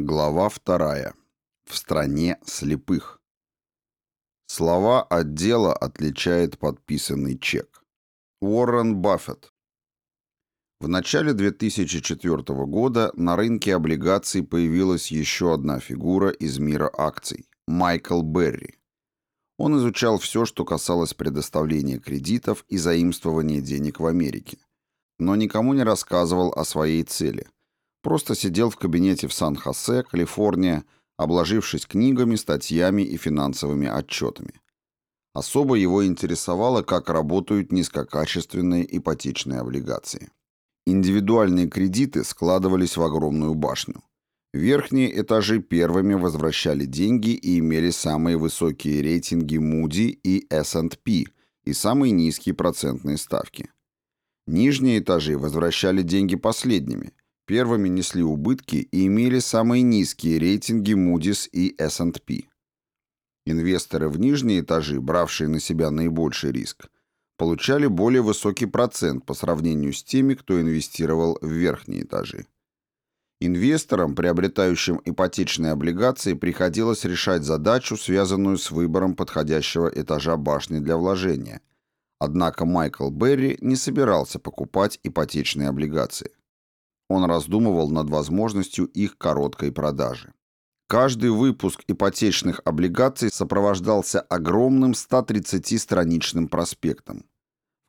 Глава вторая. В стране слепых. Слова отдела отличает подписанный чек. Уоррен Баффет. В начале 2004 года на рынке облигаций появилась еще одна фигура из мира акций – Майкл Берри. Он изучал все, что касалось предоставления кредитов и заимствования денег в Америке, но никому не рассказывал о своей цели – Просто сидел в кабинете в Сан-Хосе, Калифорния, обложившись книгами, статьями и финансовыми отчетами. Особо его интересовало, как работают низкокачественные ипотечные облигации. Индивидуальные кредиты складывались в огромную башню. Верхние этажи первыми возвращали деньги и имели самые высокие рейтинги Moody и S&P и самые низкие процентные ставки. Нижние этажи возвращали деньги последними, Первыми несли убытки и имели самые низкие рейтинги Moody's и S&P. Инвесторы в нижние этажи, бравшие на себя наибольший риск, получали более высокий процент по сравнению с теми, кто инвестировал в верхние этажи. Инвесторам, приобретающим ипотечные облигации, приходилось решать задачу, связанную с выбором подходящего этажа башни для вложения. Однако Майкл Берри не собирался покупать ипотечные облигации. Он раздумывал над возможностью их короткой продажи. Каждый выпуск ипотечных облигаций сопровождался огромным 130-страничным проспектом.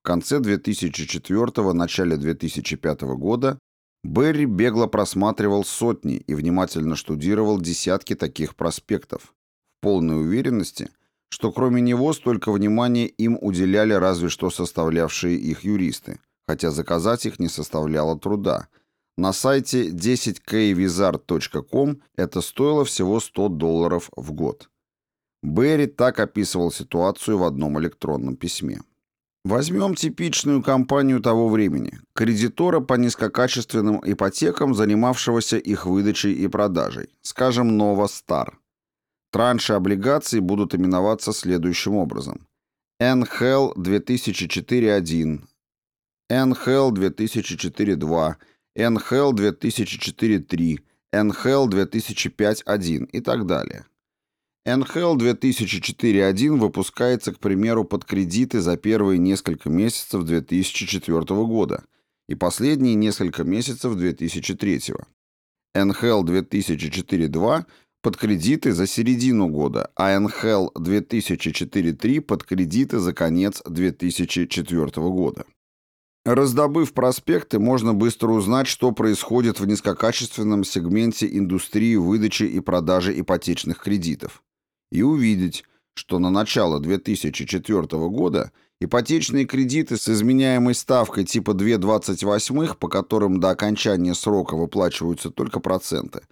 В конце 2004 начале 2005 года Берри бегло просматривал сотни и внимательно штудировал десятки таких проспектов, в полной уверенности, что кроме него столько внимания им уделяли разве что составлявшие их юристы, хотя заказать их не составляло труда – на сайте 10kvizard.com это стоило всего 100 долларов в год. Берри так описывал ситуацию в одном электронном письме. Возьмем типичную компанию того времени, кредитора по низкокачественным ипотекам, занимавшегося их выдачей и продажей, скажем, Nova Star. Транши облигаций будут именоваться следующим образом. NHL 2004-1, NHL 2004-2 NHL 2004-3, NHL 2005-1 и так далее. NHL 2004-1 выпускается, к примеру, под кредиты за первые несколько месяцев 2004 года и последние несколько месяцев 2003. NHL 2004-2 под кредиты за середину года, а NHL 2004-3 под кредиты за конец 2004 года. Раздобыв проспекты, можно быстро узнать, что происходит в низкокачественном сегменте индустрии выдачи и продажи ипотечных кредитов. И увидеть, что на начало 2004 года ипотечные кредиты с изменяемой ставкой типа 2,28, по которым до окончания срока выплачиваются только проценты,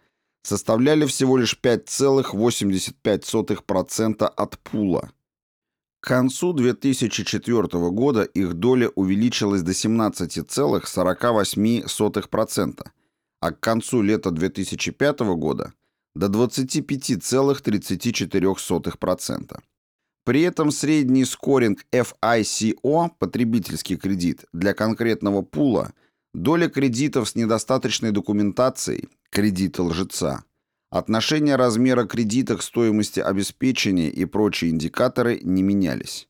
составляли всего лишь 5,85% от пула – к концу 2004 года их доля увеличилась до 17,48%, а к концу лета 2005 года до 25,34%. При этом средний скоринг FICO, потребительский кредит, для конкретного пула, доля кредитов с недостаточной документацией, кредиты лжеца, Отношение размера кредита к стоимости обеспечения и прочие индикаторы не менялись.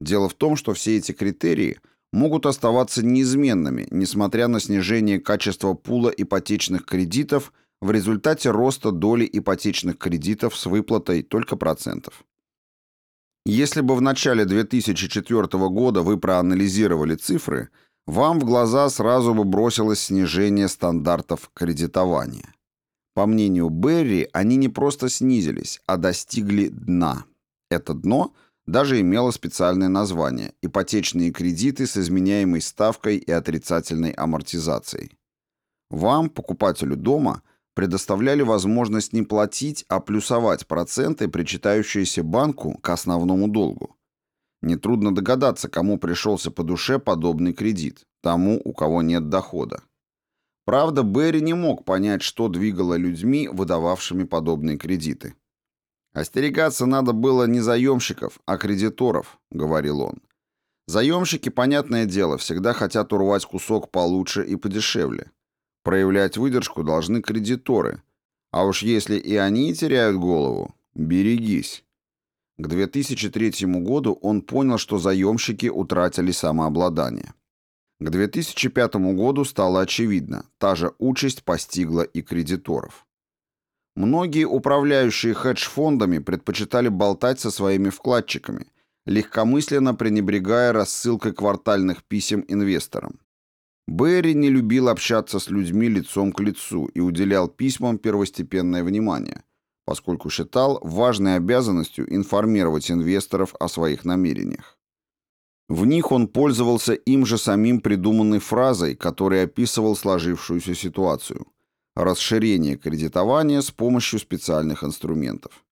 Дело в том, что все эти критерии могут оставаться неизменными, несмотря на снижение качества пула ипотечных кредитов в результате роста доли ипотечных кредитов с выплатой только процентов. Если бы в начале 2004 года вы проанализировали цифры, вам в глаза сразу бы бросилось снижение стандартов кредитования. По мнению Берри, они не просто снизились, а достигли дна. Это дно даже имело специальное название – ипотечные кредиты с изменяемой ставкой и отрицательной амортизацией. Вам, покупателю дома, предоставляли возможность не платить, а плюсовать проценты, причитающиеся банку к основному долгу. Нетрудно догадаться, кому пришелся по душе подобный кредит – тому, у кого нет дохода. Правда, Берри не мог понять, что двигало людьми, выдававшими подобные кредиты. «Остерегаться надо было не заемщиков, а кредиторов», — говорил он. «Заемщики, понятное дело, всегда хотят урвать кусок получше и подешевле. Проявлять выдержку должны кредиторы. А уж если и они теряют голову, берегись. К 2003 году он понял, что заемщики утратили самообладание. К 2005 году стало очевидно, та же участь постигла и кредиторов. Многие управляющие хедж-фондами предпочитали болтать со своими вкладчиками, легкомысленно пренебрегая рассылкой квартальных писем инвесторам. Берри не любил общаться с людьми лицом к лицу и уделял письмам первостепенное внимание, поскольку считал важной обязанностью информировать инвесторов о своих намерениях. В них он пользовался им же самим придуманной фразой, которая описывал сложившуюся ситуацию – расширение кредитования с помощью специальных инструментов.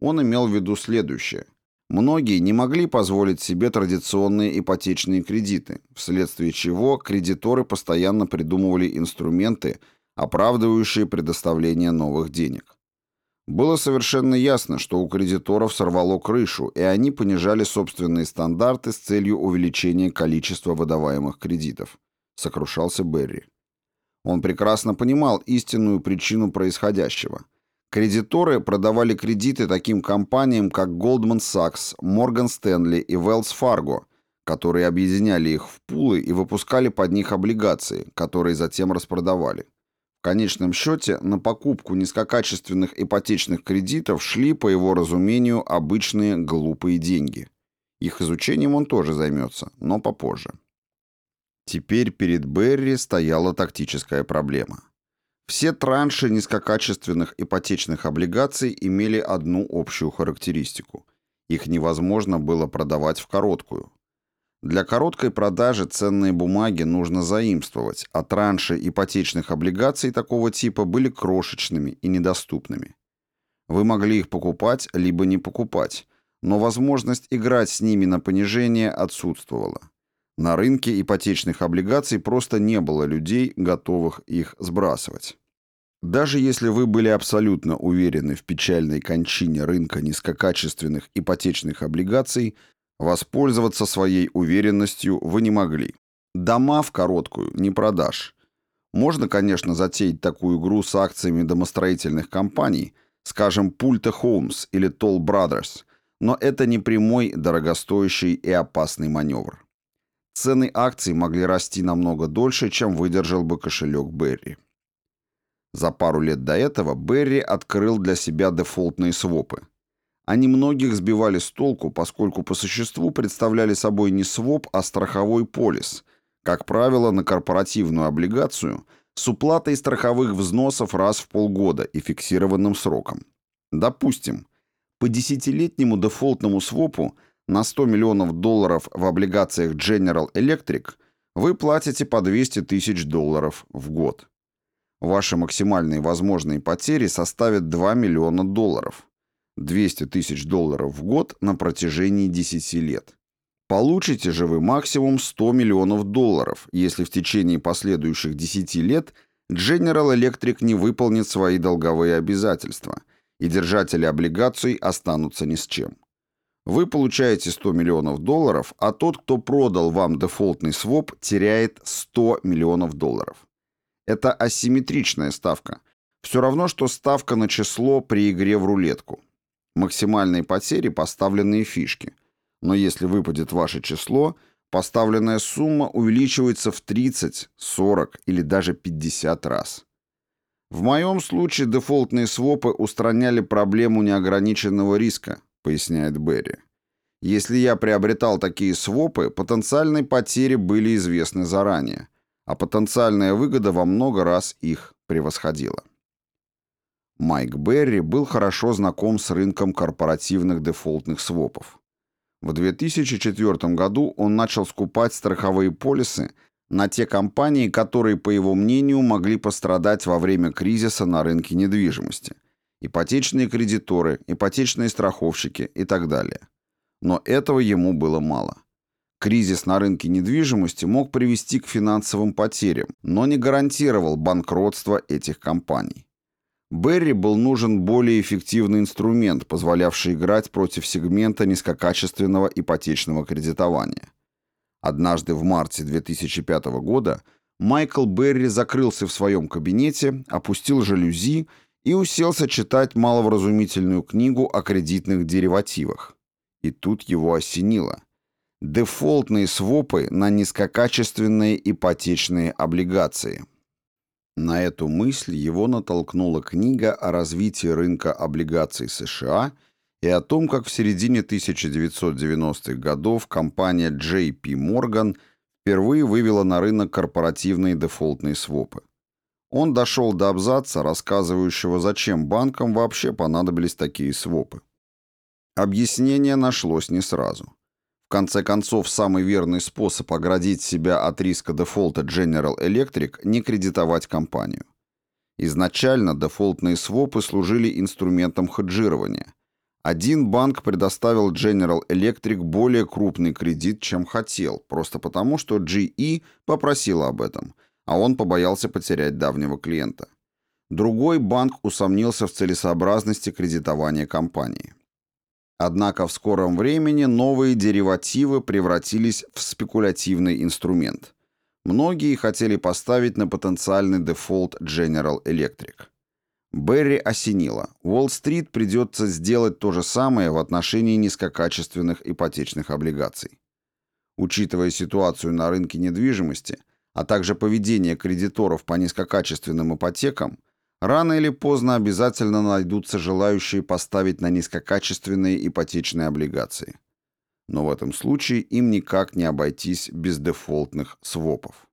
Он имел в виду следующее – Многие не могли позволить себе традиционные ипотечные кредиты, вследствие чего кредиторы постоянно придумывали инструменты, оправдывающие предоставление новых денег. Было совершенно ясно, что у кредиторов сорвало крышу, и они понижали собственные стандарты с целью увеличения количества выдаваемых кредитов, сокрушался Берри. Он прекрасно понимал истинную причину происходящего – Кредиторы продавали кредиты таким компаниям, как Goldman Sachs, Morgan Stanley и Wells Fargo, которые объединяли их в пулы и выпускали под них облигации, которые затем распродавали. В конечном счете на покупку низкокачественных ипотечных кредитов шли, по его разумению, обычные глупые деньги. Их изучением он тоже займется, но попозже. Теперь перед Берри стояла тактическая проблема – все транши низкокачественных ипотечных облигаций имели одну общую характеристику. Их невозможно было продавать в короткую. Для короткой продажи ценные бумаги нужно заимствовать, а транши ипотечных облигаций такого типа были крошечными и недоступными. Вы могли их покупать, либо не покупать, но возможность играть с ними на понижение отсутствовала. На рынке ипотечных облигаций просто не было людей, готовых их сбрасывать. Даже если вы были абсолютно уверены в печальной кончине рынка низкокачественных ипотечных облигаций, воспользоваться своей уверенностью вы не могли. Дома в короткую не продашь. Можно, конечно, затеять такую игру с акциями домостроительных компаний, скажем, Пульта Homes или Toll Brothers, но это не прямой, дорогостоящий и опасный маневр. Цены акций могли расти намного дольше, чем выдержал бы кошелек Берри. За пару лет до этого Берри открыл для себя дефолтные свопы. Они многих сбивали с толку, поскольку по существу представляли собой не своп, а страховой полис, как правило, на корпоративную облигацию с уплатой страховых взносов раз в полгода и фиксированным сроком. Допустим, по десятилетнему дефолтному свопу на 100 миллионов долларов в облигациях General Electric вы платите по 200 тысяч долларов в год. Ваши максимальные возможные потери составят 2 миллиона долларов. 200 тысяч долларов в год на протяжении 10 лет. Получите же вы максимум 100 миллионов долларов, если в течение последующих 10 лет General Electric не выполнит свои долговые обязательства, и держатели облигаций останутся ни с чем. Вы получаете 100 миллионов долларов, а тот, кто продал вам дефолтный своп, теряет 100 миллионов долларов. Это асимметричная ставка. Все равно, что ставка на число при игре в рулетку. Максимальные потери – поставленные фишки. Но если выпадет ваше число, поставленная сумма увеличивается в 30, 40 или даже 50 раз. В моем случае дефолтные свопы устраняли проблему неограниченного риска, поясняет Берри. Если я приобретал такие свопы, потенциальные потери были известны заранее а потенциальная выгода во много раз их превосходила. Майк Берри был хорошо знаком с рынком корпоративных дефолтных свопов. В 2004 году он начал скупать страховые полисы на те компании, которые, по его мнению, могли пострадать во время кризиса на рынке недвижимости. Ипотечные кредиторы, ипотечные страховщики и так далее. Но этого ему было мало. Кризис на рынке недвижимости мог привести к финансовым потерям, но не гарантировал банкротство этих компаний. Берри был нужен более эффективный инструмент, позволявший играть против сегмента низкокачественного ипотечного кредитования. Однажды в марте 2005 года Майкл Берри закрылся в своем кабинете, опустил жалюзи и уселся читать маловразумительную книгу о кредитных деривативах. И тут его осенило. Дефолтные свопы на низкокачественные ипотечные облигации. На эту мысль его натолкнула книга о развитии рынка облигаций США и о том, как в середине 1990-х годов компания JP Morgan впервые вывела на рынок корпоративные дефолтные свопы. Он дошел до абзаца, рассказывающего, зачем банкам вообще понадобились такие свопы. Объяснение нашлось не сразу. Конце концов, самый верный способ оградить себя от риска дефолта General Electric – не кредитовать компанию. Изначально дефолтные свопы служили инструментом хеджирования. Один банк предоставил General Electric более крупный кредит, чем хотел, просто потому, что GE попросила об этом, а он побоялся потерять давнего клиента. Другой банк усомнился в целесообразности кредитования компании. Однако в скором времени новые деривативы превратились в спекулятивный инструмент. Многие хотели поставить на потенциальный дефолт General Electric. Берри осенило. Уолл-стрит придется сделать то же самое в отношении низкокачественных ипотечных облигаций. Учитывая ситуацию на рынке недвижимости, а также поведение кредиторов по низкокачественным ипотекам, Рано или поздно обязательно найдутся желающие поставить на низкокачественные ипотечные облигации. Но в этом случае им никак не обойтись без дефолтных свопов.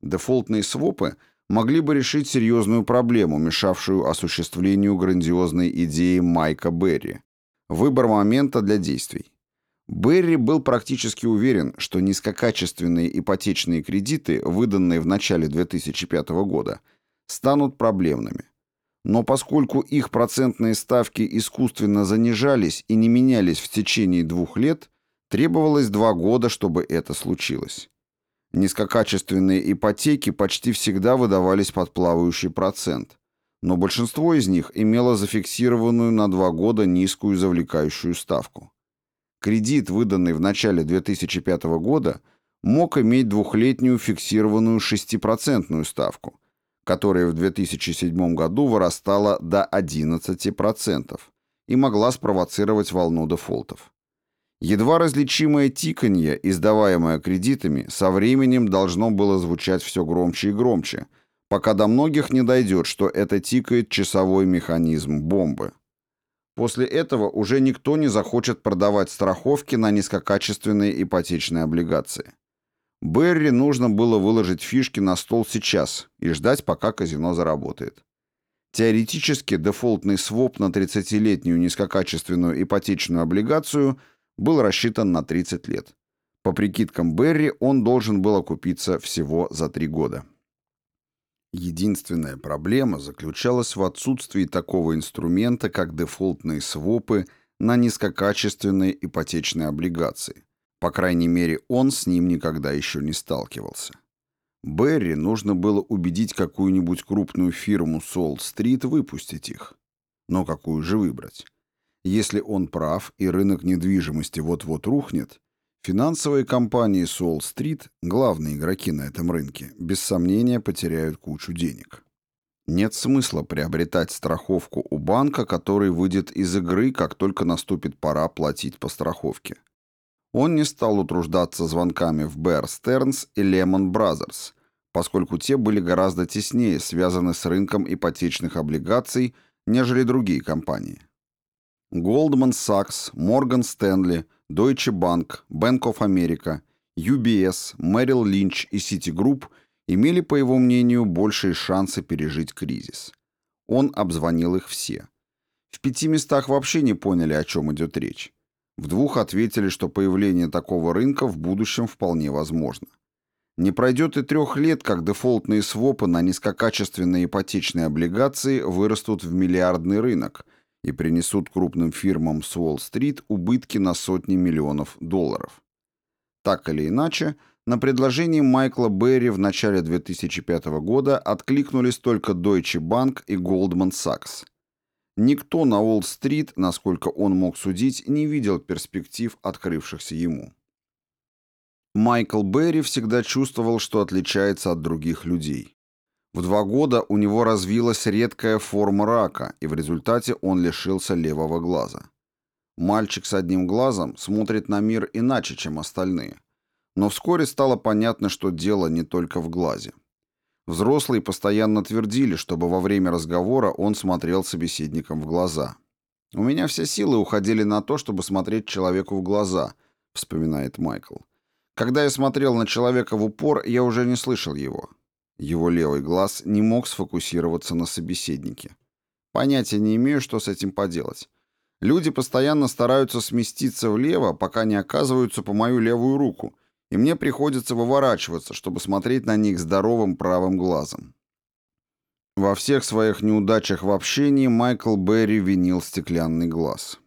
Дефолтные свопы могли бы решить серьезную проблему, мешавшую осуществлению грандиозной идеи Майка Берри – выбор момента для действий. Берри был практически уверен, что низкокачественные ипотечные кредиты, выданные в начале 2005 года – станут проблемными. Но поскольку их процентные ставки искусственно занижались и не менялись в течение двух лет, требовалось два года, чтобы это случилось. Низкокачественные ипотеки почти всегда выдавались под плавающий процент, но большинство из них имело зафиксированную на два года низкую завлекающую ставку. Кредит, выданный в начале 2005 года, мог иметь двухлетнюю фиксированную 6% ставку – которая в 2007 году вырастала до 11% и могла спровоцировать волну дефолтов. Едва различимое тиканье, издаваемое кредитами, со временем должно было звучать все громче и громче, пока до многих не дойдет, что это тикает часовой механизм бомбы. После этого уже никто не захочет продавать страховки на низкокачественные ипотечные облигации. Берри нужно было выложить фишки на стол сейчас и ждать, пока казино заработает. Теоретически дефолтный своп на 30-летнюю низкокачественную ипотечную облигацию был рассчитан на 30 лет. По прикидкам Берри, он должен был окупиться всего за 3 года. Единственная проблема заключалась в отсутствии такого инструмента, как дефолтные свопы на низкокачественные ипотечные облигации. По крайней мере, он с ним никогда еще не сталкивался. Берри нужно было убедить какую-нибудь крупную фирму Солл-стрит выпустить их. Но какую же выбрать? Если он прав и рынок недвижимости вот-вот рухнет, финансовые компании Солл-стрит, главные игроки на этом рынке, без сомнения потеряют кучу денег. Нет смысла приобретать страховку у банка, который выйдет из игры, как только наступит пора платить по страховке. Он не стал утруждаться звонками в Bear Stearns и Lehman Brothers, поскольку те были гораздо теснее связаны с рынком ипотечных облигаций, нежели другие компании. Goldman Sachs, Morgan Stanley, Deutsche Bank, Bank of America, UBS, Merrill Lynch и Citigroup имели, по его мнению, большие шансы пережить кризис. Он обзвонил их все. В пяти местах вообще не поняли, о чем идет речь. В двух ответили, что появление такого рынка в будущем вполне возможно. Не пройдет и трех лет, как дефолтные свопы на низкокачественные ипотечные облигации вырастут в миллиардный рынок и принесут крупным фирмам с Уолл-стрит убытки на сотни миллионов долларов. Так или иначе, на предложение Майкла Берри в начале 2005 года откликнулись только Deutsche Bank и Goldman Sachs – Никто на Уолл-стрит, насколько он мог судить, не видел перспектив, открывшихся ему. Майкл Берри всегда чувствовал, что отличается от других людей. В два года у него развилась редкая форма рака, и в результате он лишился левого глаза. Мальчик с одним глазом смотрит на мир иначе, чем остальные. Но вскоре стало понятно, что дело не только в глазе. Взрослые постоянно твердили, чтобы во время разговора он смотрел собеседникам в глаза. «У меня все силы уходили на то, чтобы смотреть человеку в глаза», — вспоминает Майкл. «Когда я смотрел на человека в упор, я уже не слышал его. Его левый глаз не мог сфокусироваться на собеседнике. Понятия не имею, что с этим поделать. Люди постоянно стараются сместиться влево, пока не оказываются по мою левую руку, и мне приходится выворачиваться, чтобы смотреть на них здоровым правым глазом. Во всех своих неудачах в общении Майкл Берри винил стеклянный глаз.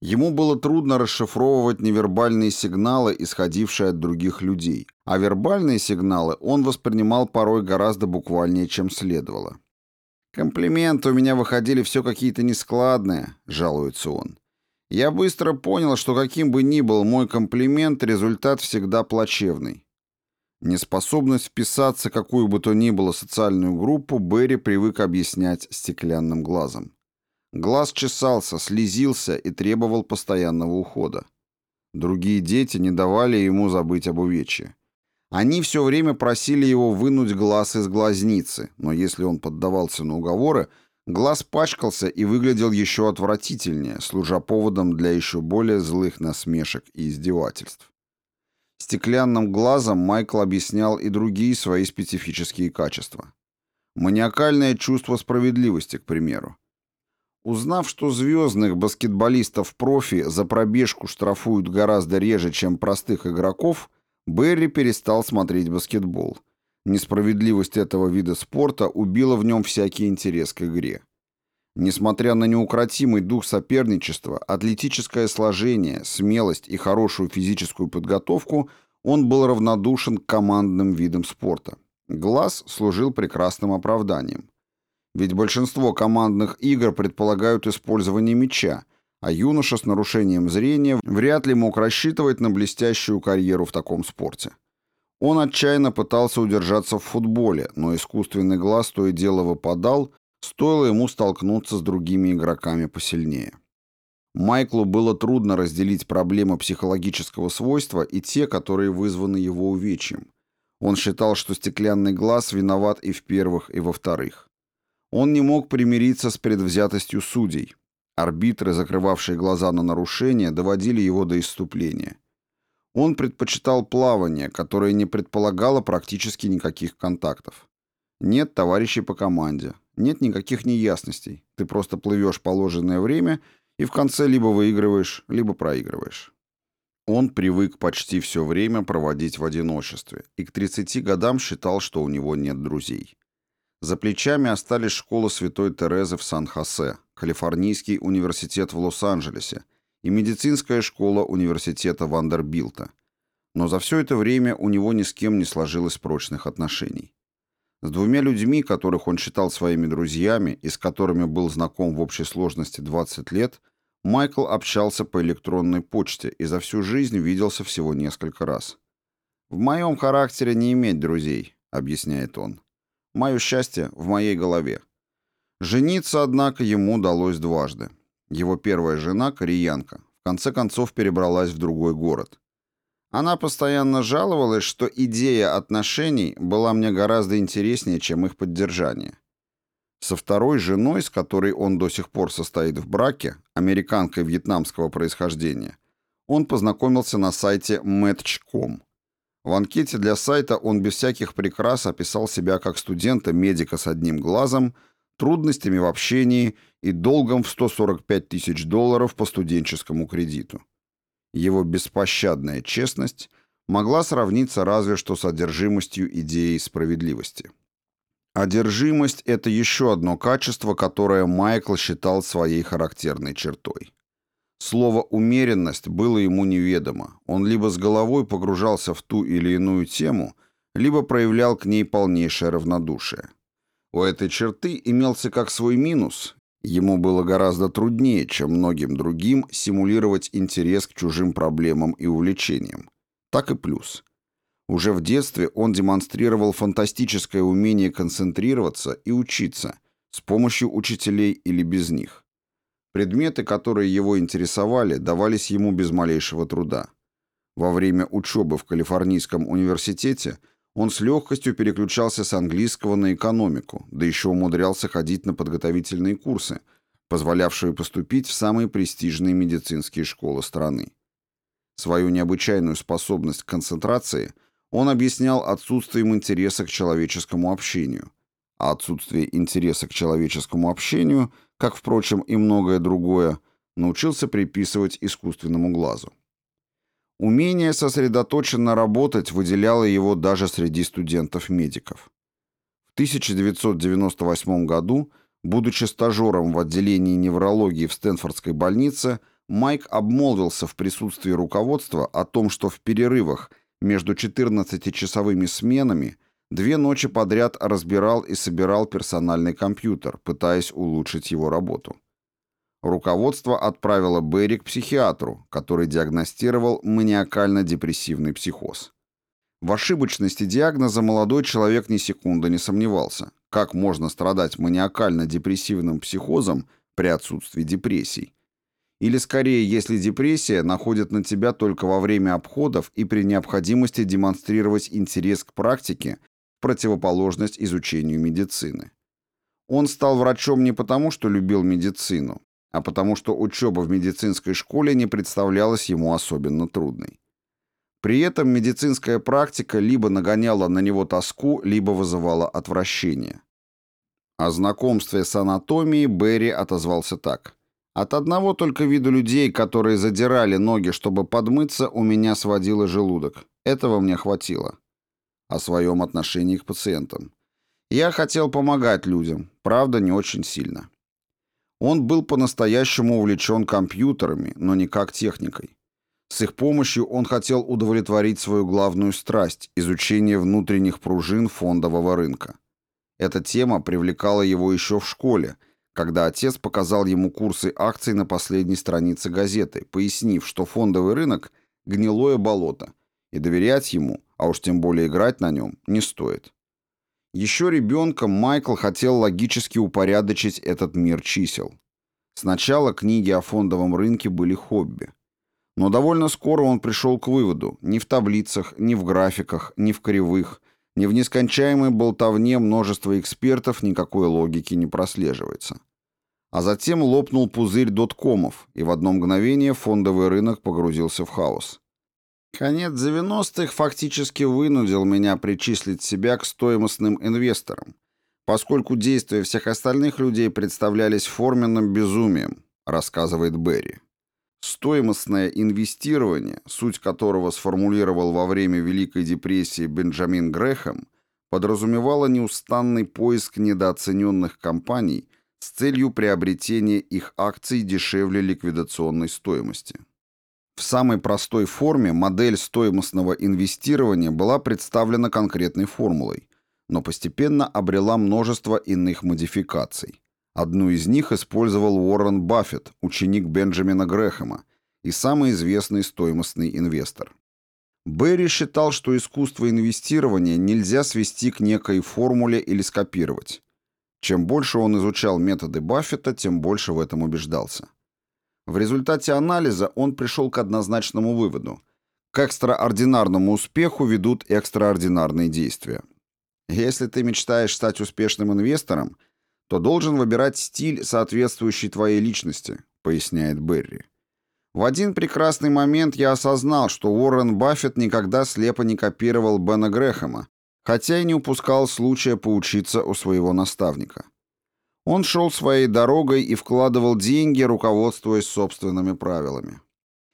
Ему было трудно расшифровывать невербальные сигналы, исходившие от других людей, а вербальные сигналы он воспринимал порой гораздо буквальнее, чем следовало. «Комплименты у меня выходили все какие-то нескладные», — жалуется он. «Я быстро понял, что каким бы ни был мой комплимент, результат всегда плачевный». Неспособность вписаться в какую бы то ни было социальную группу Берри привык объяснять стеклянным глазом. Глаз чесался, слезился и требовал постоянного ухода. Другие дети не давали ему забыть об увечье. Они все время просили его вынуть глаз из глазницы, но если он поддавался на уговоры, глаз пачкался и выглядел еще отвратительнее, служа поводом для еще более злых насмешек и издевательств. Стеклянным глазом Майкл объяснял и другие свои специфические качества. Маниакальное чувство справедливости, к примеру. Узнав, что звездных баскетболистов-профи за пробежку штрафуют гораздо реже, чем простых игроков, Берри перестал смотреть баскетбол. Несправедливость этого вида спорта убила в нем всякий интерес к игре. Несмотря на неукротимый дух соперничества, атлетическое сложение, смелость и хорошую физическую подготовку, он был равнодушен к командным видам спорта. Глаз служил прекрасным оправданием. Ведь большинство командных игр предполагают использование мяча, а юноша с нарушением зрения вряд ли мог рассчитывать на блестящую карьеру в таком спорте. Он отчаянно пытался удержаться в футболе, но искусственный глаз то и дело выпадал, стоило ему столкнуться с другими игроками посильнее. Майклу было трудно разделить проблемы психологического свойства и те, которые вызваны его увечьем. Он считал, что стеклянный глаз виноват и в первых, и во вторых. Он не мог примириться с предвзятостью судей. Арбитры, закрывавшие глаза на нарушения, доводили его до исступления. Он предпочитал плавание, которое не предполагало практически никаких контактов. Нет товарищей по команде, нет никаких неясностей. Ты просто плывешь положенное время и в конце либо выигрываешь, либо проигрываешь. Он привык почти все время проводить в одиночестве и к 30 годам считал, что у него нет друзей. За плечами остались школа Святой Терезы в Сан-Хосе, Калифорнийский университет в Лос-Анджелесе и медицинская школа университета Вандербилта. Но за все это время у него ни с кем не сложилось прочных отношений. С двумя людьми, которых он считал своими друзьями и с которыми был знаком в общей сложности 20 лет, Майкл общался по электронной почте и за всю жизнь виделся всего несколько раз. «В моем характере не иметь друзей», — объясняет он. Мое счастье в моей голове. Жениться, однако, ему удалось дважды. Его первая жена, кореянка, в конце концов перебралась в другой город. Она постоянно жаловалась, что идея отношений была мне гораздо интереснее, чем их поддержание. Со второй женой, с которой он до сих пор состоит в браке, американкой вьетнамского происхождения, он познакомился на сайте Match.com. В анкете для сайта он без всяких прикрас описал себя как студента-медика с одним глазом, трудностями в общении и долгом в 145 тысяч долларов по студенческому кредиту. Его беспощадная честность могла сравниться разве что с одержимостью идеей справедливости. Одержимость – это еще одно качество, которое Майкл считал своей характерной чертой. Слово «умеренность» было ему неведомо. Он либо с головой погружался в ту или иную тему, либо проявлял к ней полнейшее равнодушие. У этой черты имелся как свой минус. Ему было гораздо труднее, чем многим другим, симулировать интерес к чужим проблемам и увлечениям. Так и плюс. Уже в детстве он демонстрировал фантастическое умение концентрироваться и учиться с помощью учителей или без них. Предметы, которые его интересовали, давались ему без малейшего труда. Во время учебы в Калифорнийском университете он с легкостью переключался с английского на экономику, да еще умудрялся ходить на подготовительные курсы, позволявшие поступить в самые престижные медицинские школы страны. Свою необычайную способность к концентрации – он объяснял отсутствием интереса к человеческому общению. А отсутствие интереса к человеческому общению, как, впрочем, и многое другое, научился приписывать искусственному глазу. Умение сосредоточенно работать выделяло его даже среди студентов-медиков. В 1998 году, будучи стажером в отделении неврологии в Стэнфордской больнице, Майк обмолвился в присутствии руководства о том, что в перерывах между 14-часовыми сменами две ночи подряд разбирал и собирал персональный компьютер, пытаясь улучшить его работу. Руководство отправило Берри к психиатру, который диагностировал маниакально-депрессивный психоз. В ошибочности диагноза молодой человек ни секунды не сомневался. Как можно страдать маниакально-депрессивным психозом при отсутствии депрессий? Или скорее, если депрессия находит на тебя только во время обходов и при необходимости демонстрировать интерес к практике, противоположность изучению медицины. Он стал врачом не потому, что любил медицину, а потому что учеба в медицинской школе не представлялась ему особенно трудной. При этом медицинская практика либо нагоняла на него тоску, либо вызывала отвращение. О знакомстве с анатомией Берри отозвался так. От одного только вида людей, которые задирали ноги, чтобы подмыться, у меня сводило желудок. Этого мне хватило. О своем отношении к пациентам. Я хотел помогать людям, правда, не очень сильно. Он был по-настоящему увлечен компьютерами, но не как техникой. С их помощью он хотел удовлетворить свою главную страсть – изучение внутренних пружин фондового рынка. Эта тема привлекала его еще в школе – когда отец показал ему курсы акций на последней странице газеты, пояснив, что фондовый рынок – гнилое болото, и доверять ему, а уж тем более играть на нем, не стоит. Еще ребенком Майкл хотел логически упорядочить этот мир чисел. Сначала книги о фондовом рынке были хобби. Но довольно скоро он пришел к выводу, ни в таблицах, ни в графиках, ни в кривых, ни в нескончаемой болтовне множества экспертов никакой логики не прослеживается. А затем лопнул пузырь доткомов, и в одно мгновение фондовый рынок погрузился в хаос. Конец 90-х фактически вынудил меня причислить себя к стоимостным инвесторам, поскольку действия всех остальных людей представлялись форменным безумием, рассказывает Берри. Стоимостное инвестирование, суть которого сформулировал во время Великой депрессии Бенджамин Грэхэм, подразумевало неустанный поиск недооцененных компаний – с целью приобретения их акций дешевле ликвидационной стоимости. В самой простой форме модель стоимостного инвестирования была представлена конкретной формулой, но постепенно обрела множество иных модификаций. Одну из них использовал Уоррен Баффет, ученик Бенджамина Грэхэма и самый известный стоимостный инвестор. Берри считал, что искусство инвестирования нельзя свести к некой формуле или скопировать. Чем больше он изучал методы Баффета, тем больше в этом убеждался. В результате анализа он пришел к однозначному выводу. К экстраординарному успеху ведут экстраординарные действия. Если ты мечтаешь стать успешным инвестором, то должен выбирать стиль, соответствующий твоей личности, поясняет Берри. В один прекрасный момент я осознал, что Уоррен Баффет никогда слепо не копировал Бена Грэхэма, хотя и не упускал случая поучиться у своего наставника. Он шел своей дорогой и вкладывал деньги, руководствуясь собственными правилами.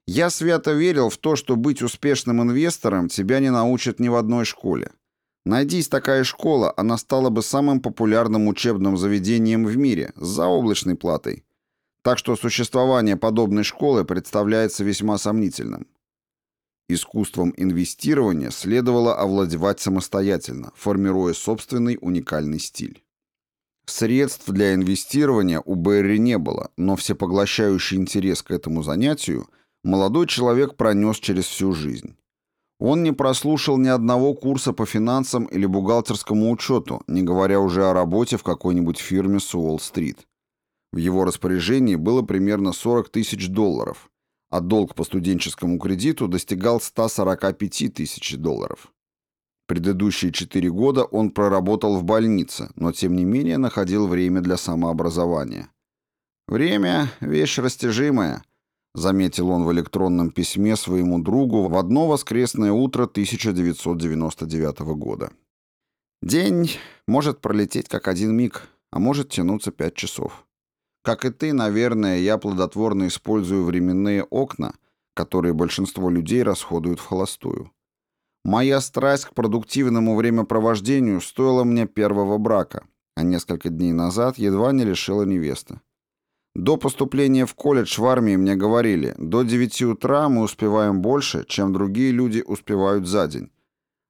Я свято верил в то, что быть успешным инвестором тебя не научат ни в одной школе. Найдись такая школа, она стала бы самым популярным учебным заведением в мире с заоблачной платой. Так что существование подобной школы представляется весьма сомнительным. Искусством инвестирования следовало овладевать самостоятельно, формируя собственный уникальный стиль. Средств для инвестирования у Берри не было, но всепоглощающий интерес к этому занятию молодой человек пронес через всю жизнь. Он не прослушал ни одного курса по финансам или бухгалтерскому учету, не говоря уже о работе в какой-нибудь фирме с Уолл-стрит. В его распоряжении было примерно 40 тысяч долларов, а долг по студенческому кредиту достигал 145 тысяч долларов. Предыдущие четыре года он проработал в больнице, но тем не менее находил время для самообразования. «Время — вещь растяжимая», — заметил он в электронном письме своему другу в одно воскресное утро 1999 года. «День может пролететь как один миг, а может тянуться пять часов. Как и ты, наверное, я плодотворно использую временные окна, которые большинство людей расходуют в холостую. Моя страсть к продуктивному времяпровождению стоила мне первого брака, а несколько дней назад едва не лишила невесты. До поступления в колледж в армии мне говорили, до 9 утра мы успеваем больше, чем другие люди успевают за день.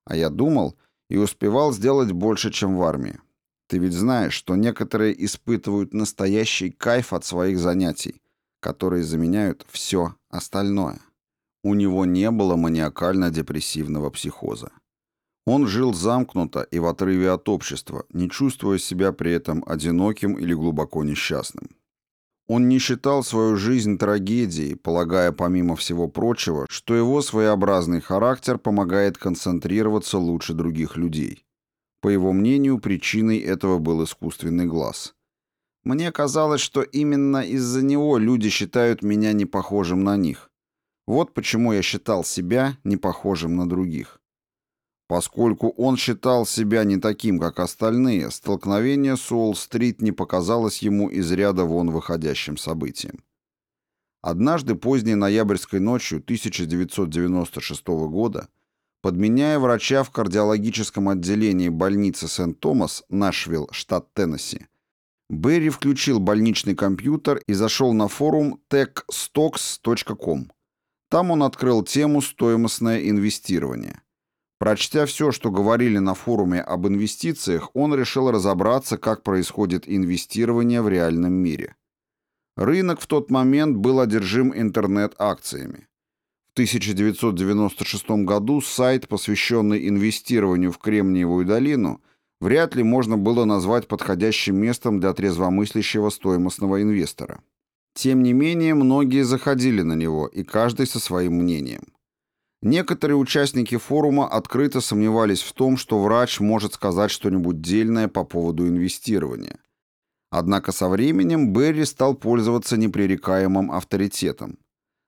А я думал и успевал сделать больше, чем в армии. Ты ведь знаешь, что некоторые испытывают настоящий кайф от своих занятий, которые заменяют все остальное. У него не было маниакально-депрессивного психоза. Он жил замкнуто и в отрыве от общества, не чувствуя себя при этом одиноким или глубоко несчастным. Он не считал свою жизнь трагедией, полагая, помимо всего прочего, что его своеобразный характер помогает концентрироваться лучше других людей. По его мнению, причиной этого был искусственный глаз. Мне казалось, что именно из-за него люди считают меня непохожим на них. Вот почему я считал себя не похожим на других. Поскольку он считал себя не таким, как остальные, столкновение с Уолл-стрит не показалось ему из ряда вон выходящим событием. Однажды поздней ноябрьской ночью 1996 года, подменяя врача в кардиологическом отделении больницы Сент-Томас, Нашвилл, штат Теннесси, Берри включил больничный компьютер и зашел на форум techstocks.com. Там он открыл тему «Стоимостное инвестирование». Прочтя все, что говорили на форуме об инвестициях, он решил разобраться, как происходит инвестирование в реальном мире. Рынок в тот момент был одержим интернет-акциями. В 1996 году сайт, посвященный инвестированию в Кремниевую долину, вряд ли можно было назвать подходящим местом для трезвомыслящего стоимостного инвестора. Тем не менее, многие заходили на него, и каждый со своим мнением. Некоторые участники форума открыто сомневались в том, что врач может сказать что-нибудь дельное по поводу инвестирования. Однако со временем Берри стал пользоваться непререкаемым авторитетом.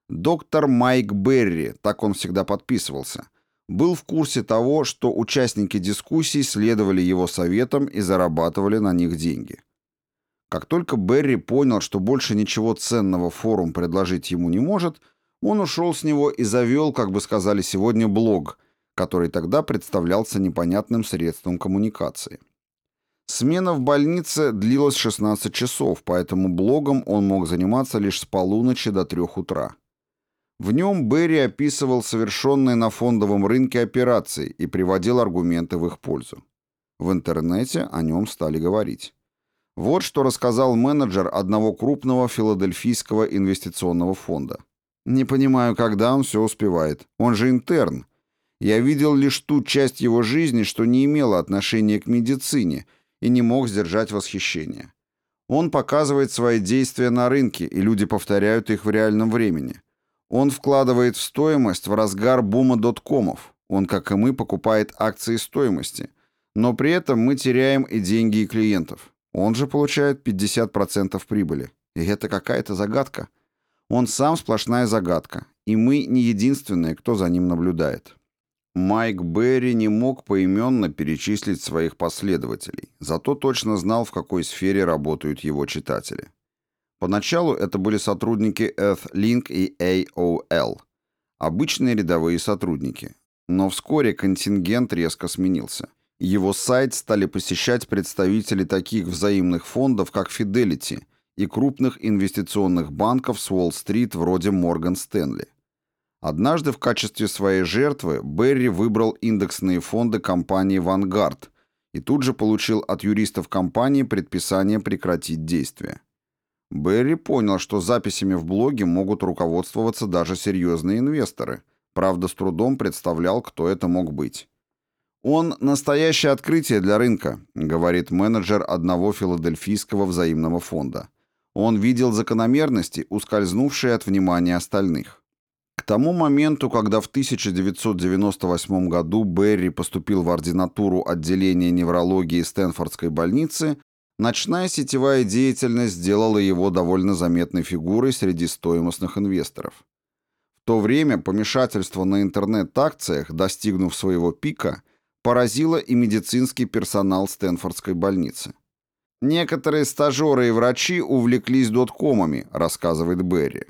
Доктор Майк Берри, так он всегда подписывался, был в курсе того, что участники дискуссий следовали его советам и зарабатывали на них деньги. Как только Берри понял, что больше ничего ценного форум предложить ему не может, он ушел с него и завел, как бы сказали сегодня, блог, который тогда представлялся непонятным средством коммуникации. Смена в больнице длилась 16 часов, поэтому блогом он мог заниматься лишь с полуночи до трех утра. В нем Берри описывал совершенные на фондовом рынке операции и приводил аргументы в их пользу. В интернете о нем стали говорить. Вот что рассказал менеджер одного крупного филадельфийского инвестиционного фонда. «Не понимаю, когда он все успевает. Он же интерн. Я видел лишь ту часть его жизни, что не имела отношения к медицине и не мог сдержать восхищение. Он показывает свои действия на рынке, и люди повторяют их в реальном времени. Он вкладывает в стоимость в разгар бума доткомов. Он, как и мы, покупает акции стоимости. Но при этом мы теряем и деньги, и клиентов. Он же получает 50% прибыли. И это какая-то загадка. Он сам сплошная загадка, и мы не единственные, кто за ним наблюдает. Майк Берри не мог поименно перечислить своих последователей, зато точно знал, в какой сфере работают его читатели. Поначалу это были сотрудники Earthlink и AOL, обычные рядовые сотрудники, но вскоре контингент резко сменился. Его сайт стали посещать представители таких взаимных фондов, как Fidelity, и крупных инвестиционных банков с Уолл-стрит вроде Morgan Stanley. Однажды в качестве своей жертвы Берри выбрал индексные фонды компании Vanguard и тут же получил от юристов компании предписание прекратить действие. Берри понял, что записями в блоге могут руководствоваться даже серьезные инвесторы, Правда, с трудом представлял, кто это мог быть. «Он — настоящее открытие для рынка», — говорит менеджер одного филадельфийского взаимного фонда. Он видел закономерности, ускользнувшие от внимания остальных. К тому моменту, когда в 1998 году Берри поступил в ординатуру отделения неврологии Стэнфордской больницы, ночная сетевая деятельность сделала его довольно заметной фигурой среди стоимостных инвесторов. В то время помешательство на интернет-акциях, достигнув своего пика, поразило и медицинский персонал Стэнфордской больницы. «Некоторые стажеры и врачи увлеклись доткомами», рассказывает Берри.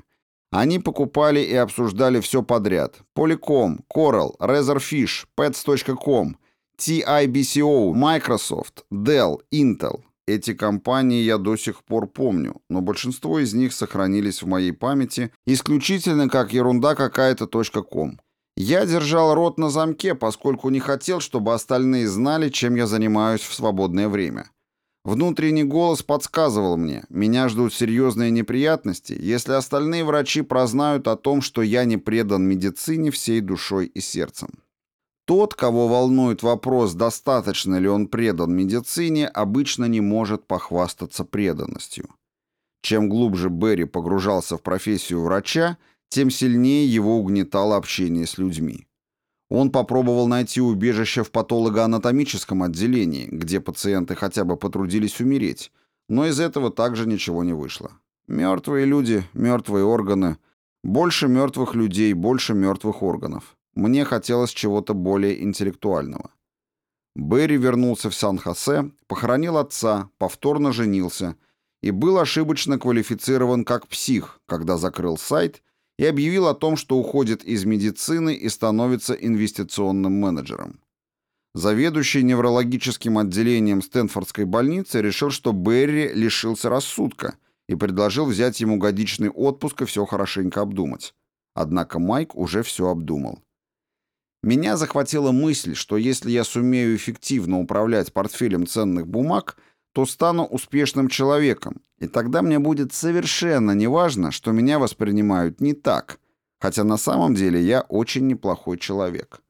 Они покупали и обсуждали все подряд. Polycom, Coral, Razorfish, Pets.com, TIBCO, Microsoft, Dell, Intel. Эти компании я до сих пор помню, но большинство из них сохранились в моей памяти исключительно как ерунда какая-то .com. Я держал рот на замке, поскольку не хотел, чтобы остальные знали, чем я занимаюсь в свободное время. Внутренний голос подсказывал мне, меня ждут серьезные неприятности, если остальные врачи прознают о том, что я не предан медицине всей душой и сердцем. Тот, кого волнует вопрос, достаточно ли он предан медицине, обычно не может похвастаться преданностью. Чем глубже Берри погружался в профессию врача, тем сильнее его угнетало общение с людьми. Он попробовал найти убежище в патологоанатомическом отделении, где пациенты хотя бы потрудились умереть, но из этого также ничего не вышло. Мертвые люди, мертвые органы. Больше мертвых людей, больше мертвых органов. Мне хотелось чего-то более интеллектуального. Берри вернулся в Сан-Хосе, похоронил отца, повторно женился и был ошибочно квалифицирован как псих, когда закрыл сайт и объявил о том, что уходит из медицины и становится инвестиционным менеджером. Заведующий неврологическим отделением Стэнфордской больницы решил, что Берри лишился рассудка и предложил взять ему годичный отпуск и все хорошенько обдумать. Однако Майк уже все обдумал. Меня захватила мысль, что если я сумею эффективно управлять портфелем ценных бумаг, то стану успешным человеком, и тогда мне будет совершенно неважно, что меня воспринимают не так, хотя на самом деле я очень неплохой человек.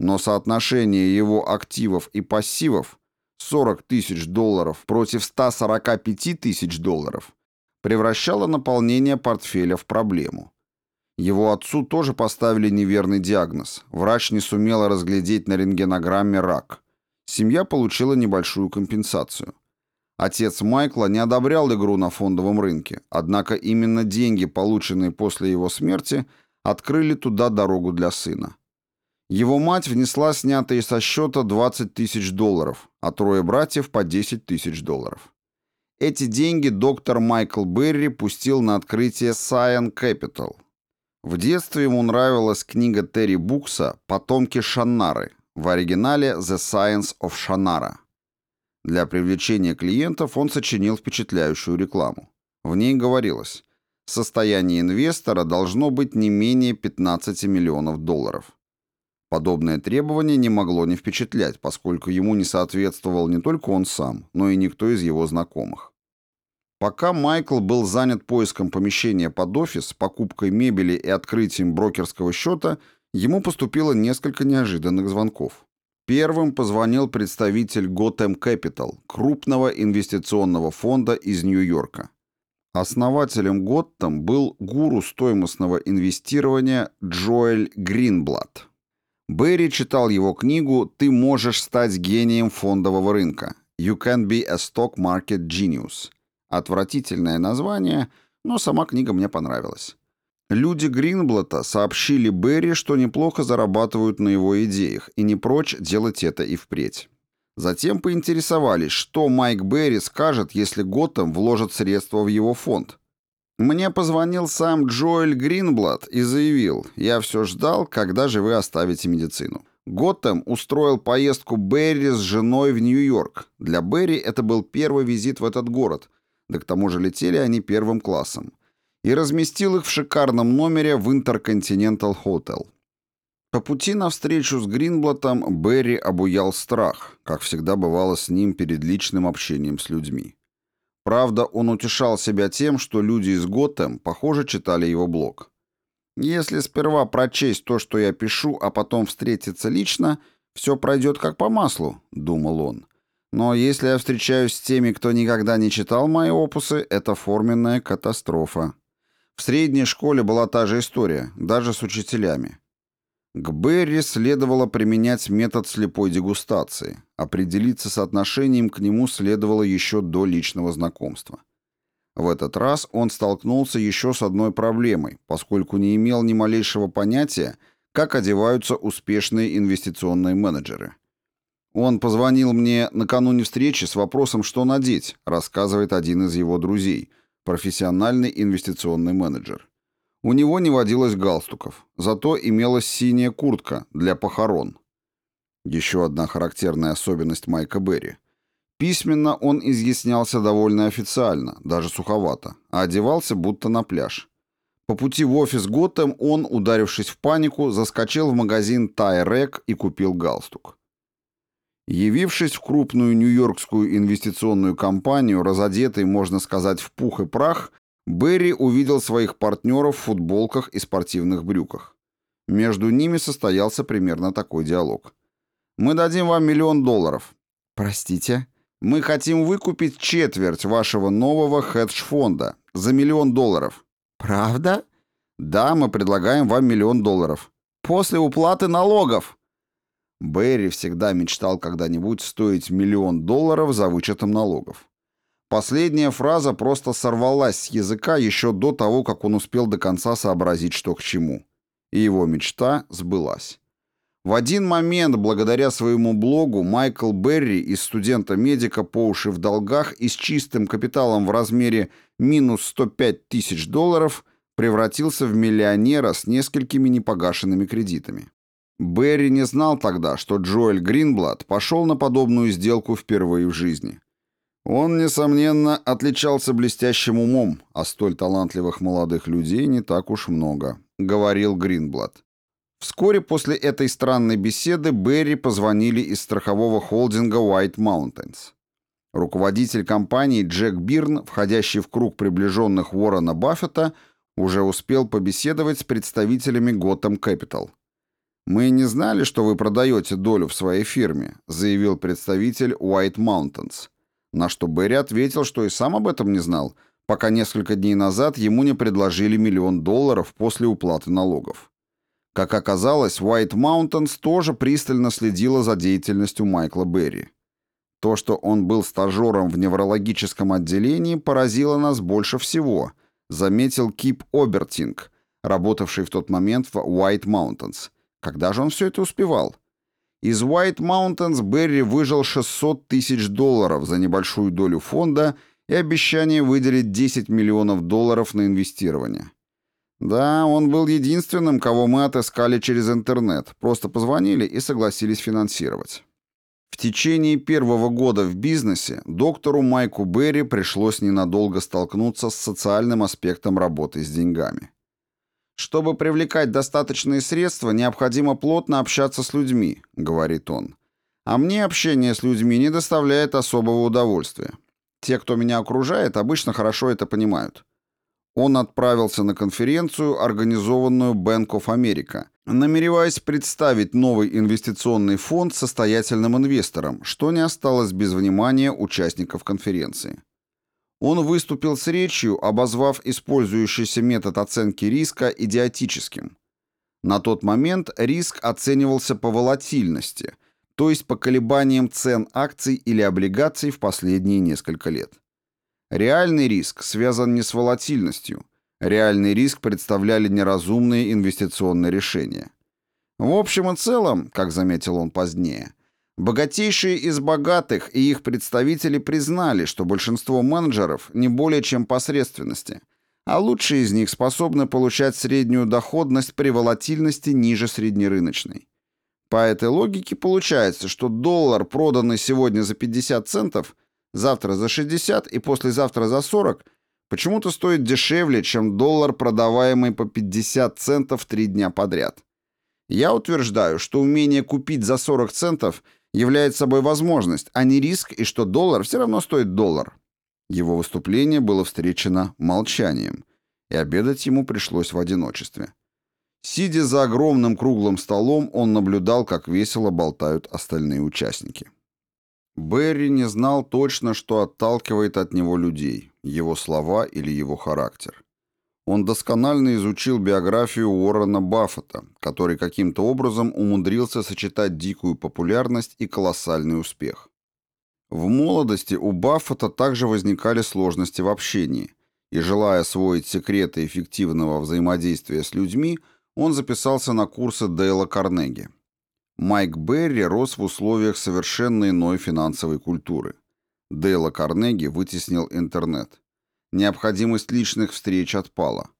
Но соотношение его активов и пассивов 40 тысяч долларов против 145 тысяч долларов превращало наполнение портфеля в проблему. Его отцу тоже поставили неверный диагноз. Врач не сумела разглядеть на рентгенограмме рак. Семья получила небольшую компенсацию. Отец Майкла не одобрял игру на фондовом рынке, однако именно деньги, полученные после его смерти, открыли туда дорогу для сына. Его мать внесла снятые со счета 20 тысяч долларов, а трое братьев по 10 тысяч долларов. Эти деньги доктор Майкл Берри пустил на открытие Scion Capital. В детстве ему нравилась книга Терри Букса «Потомки Шаннары», в оригинале «The Science of Shannara». Для привлечения клиентов он сочинил впечатляющую рекламу. В ней говорилось, состояние инвестора должно быть не менее 15 миллионов долларов. Подобное требование не могло не впечатлять, поскольку ему не соответствовал не только он сам, но и никто из его знакомых. Пока Майкл был занят поиском помещения под офис, покупкой мебели и открытием брокерского счета, ему поступило несколько неожиданных звонков. Первым позвонил представитель Gotham Capital, крупного инвестиционного фонда из Нью-Йорка. Основателем Gotham был гуру стоимостного инвестирования Джоэль Гринблат. Берри читал его книгу «Ты можешь стать гением фондового рынка» «You can be a stock market genius». Отвратительное название, но сама книга мне понравилась. Люди Гринблата сообщили Берри, что неплохо зарабатывают на его идеях и не прочь делать это и впредь. Затем поинтересовались, что Майк Берри скажет, если Готэм вложит средства в его фонд. Мне позвонил сам Джоэль Гринблат и заявил, я все ждал, когда же вы оставите медицину. Готэм устроил поездку Берри с женой в Нью-Йорк. Для Берри это был первый визит в этот город, да к тому же летели они первым классом и разместил их в шикарном номере в Intercontinental Hotel. По пути навстречу с Гринблатом Берри обуял страх, как всегда бывало с ним перед личным общением с людьми. Правда, он утешал себя тем, что люди из Готэм, похоже, читали его блог. Если сперва прочесть то, что я пишу, а потом встретиться лично, все пройдет как по маслу, думал он. Но если я встречаюсь с теми, кто никогда не читал мои опусы, это форменная катастрофа. В средней школе была та же история, даже с учителями. К Берри следовало применять метод слепой дегустации. Определиться с отношением к нему следовало еще до личного знакомства. В этот раз он столкнулся еще с одной проблемой, поскольку не имел ни малейшего понятия, как одеваются успешные инвестиционные менеджеры. Он позвонил мне накануне встречи с вопросом, что надеть, рассказывает один из его друзей, профессиональный инвестиционный менеджер. У него не водилось галстуков, зато имелась синяя куртка для похорон. Еще одна характерная особенность Майка Берри. Письменно он изъяснялся довольно официально, даже суховато, а одевался будто на пляж. По пути в офис Готэм он, ударившись в панику, заскочил в магазин Тайрек и купил галстук. Явившись в крупную нью-йоркскую инвестиционную компанию, разодетый, можно сказать, в пух и прах, Берри увидел своих партнеров в футболках и спортивных брюках. Между ними состоялся примерно такой диалог. «Мы дадим вам миллион долларов». «Простите?» «Мы хотим выкупить четверть вашего нового хедж-фонда за миллион долларов». «Правда?» «Да, мы предлагаем вам миллион долларов». «После уплаты налогов». Берри всегда мечтал когда-нибудь стоить миллион долларов за вычетом налогов. Последняя фраза просто сорвалась с языка еще до того, как он успел до конца сообразить, что к чему. И его мечта сбылась. В один момент, благодаря своему блогу, Майкл Берри из студента-медика по уши в долгах и с чистым капиталом в размере минус 105 тысяч долларов превратился в миллионера с несколькими непогашенными кредитами. Берри не знал тогда, что Джоэль Гринблад пошел на подобную сделку впервые в жизни. Он, несомненно, отличался блестящим умом, а столь талантливых молодых людей не так уж много, говорил Гринблад. Вскоре после этой странной беседы Берри позвонили из страхового холдинга White Mountains. Руководитель компании Джек Бирн, входящий в круг приближенных Уоррена Баффета, уже успел побеседовать с представителями Gotham Capital. «Мы не знали, что вы продаете долю в своей фирме», заявил представитель White Mountains. На что Берри ответил, что и сам об этом не знал, пока несколько дней назад ему не предложили миллион долларов после уплаты налогов. Как оказалось, White Mountains тоже пристально следила за деятельностью Майкла Берри. То, что он был стажером в неврологическом отделении, поразило нас больше всего, заметил Кип Обертинг, работавший в тот момент в White Mountains. Когда же он все это успевал? Из White Mountains Берри выжил 600 тысяч долларов за небольшую долю фонда и обещание выделить 10 миллионов долларов на инвестирование. Да, он был единственным, кого мы отыскали через интернет. Просто позвонили и согласились финансировать. В течение первого года в бизнесе доктору Майку Берри пришлось ненадолго столкнуться с социальным аспектом работы с деньгами. «Чтобы привлекать достаточные средства, необходимо плотно общаться с людьми», — говорит он. «А мне общение с людьми не доставляет особого удовольствия. Те, кто меня окружает, обычно хорошо это понимают он отправился на конференцию, организованную Bank of America, намереваясь представить новый инвестиционный фонд состоятельным инвесторам, что не осталось без внимания участников конференции. Он выступил с речью, обозвав использующийся метод оценки риска идиотическим. На тот момент риск оценивался по волатильности, то есть по колебаниям цен акций или облигаций в последние несколько лет. Реальный риск связан не с волатильностью. Реальный риск представляли неразумные инвестиционные решения. В общем и целом, как заметил он позднее, богатейшие из богатых и их представители признали, что большинство менеджеров не более чем посредственности, а лучшие из них способны получать среднюю доходность при волатильности ниже среднерыночной. По этой логике получается, что доллар, проданный сегодня за 50 центов – завтра за 60 и послезавтра за 40 почему-то стоит дешевле, чем доллар, продаваемый по 50 центов три дня подряд. Я утверждаю, что умение купить за 40 центов является собой возможность, а не риск, и что доллар все равно стоит доллар. Его выступление было встречено молчанием, и обедать ему пришлось в одиночестве. Сидя за огромным круглым столом, он наблюдал, как весело болтают остальные участники. Берри не знал точно, что отталкивает от него людей, его слова или его характер. Он досконально изучил биографию Уоррена Баффета, который каким-то образом умудрился сочетать дикую популярность и колоссальный успех. В молодости у Баффета также возникали сложности в общении, и желая освоить секреты эффективного взаимодействия с людьми, он записался на курсы Дейла Карнеги. Майк Берри рос в условиях совершенно иной финансовой культуры. Дейла Карнеги вытеснил интернет. Необходимость личных встреч отпала.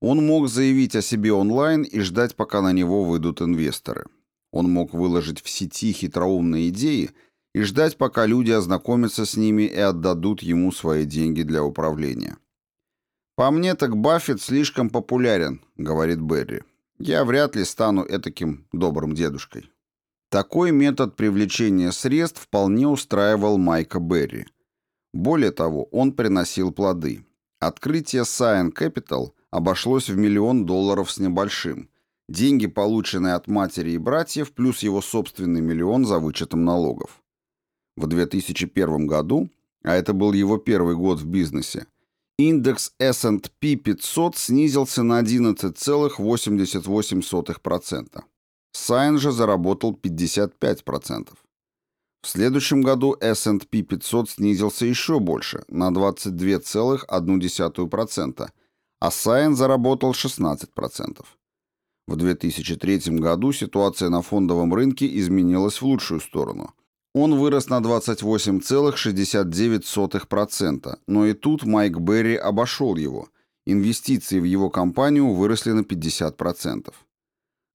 Он мог заявить о себе онлайн и ждать, пока на него выйдут инвесторы. Он мог выложить в сети хитроумные идеи и ждать, пока люди ознакомятся с ними и отдадут ему свои деньги для управления. «По мне так Баффет слишком популярен», — говорит Берри. «Я вряд ли стану этаким добрым дедушкой». Такой метод привлечения средств вполне устраивал Майка Берри — более того, он приносил плоды. Открытие Scion Capital обошлось в миллион долларов с небольшим. Деньги, полученные от матери и братьев, плюс его собственный миллион за вычетом налогов. В 2001 году, а это был его первый год в бизнесе, индекс S&P 500 снизился на 11,88%. Сайн же заработал 55%. В следующем году S&P 500 снизился еще больше, на 22,1%, а Сайн заработал 16%. В 2003 году ситуация на фондовом рынке изменилась в лучшую сторону. Он вырос на 28,69%, но и тут Майк Берри обошел его. Инвестиции в его компанию выросли на 50%.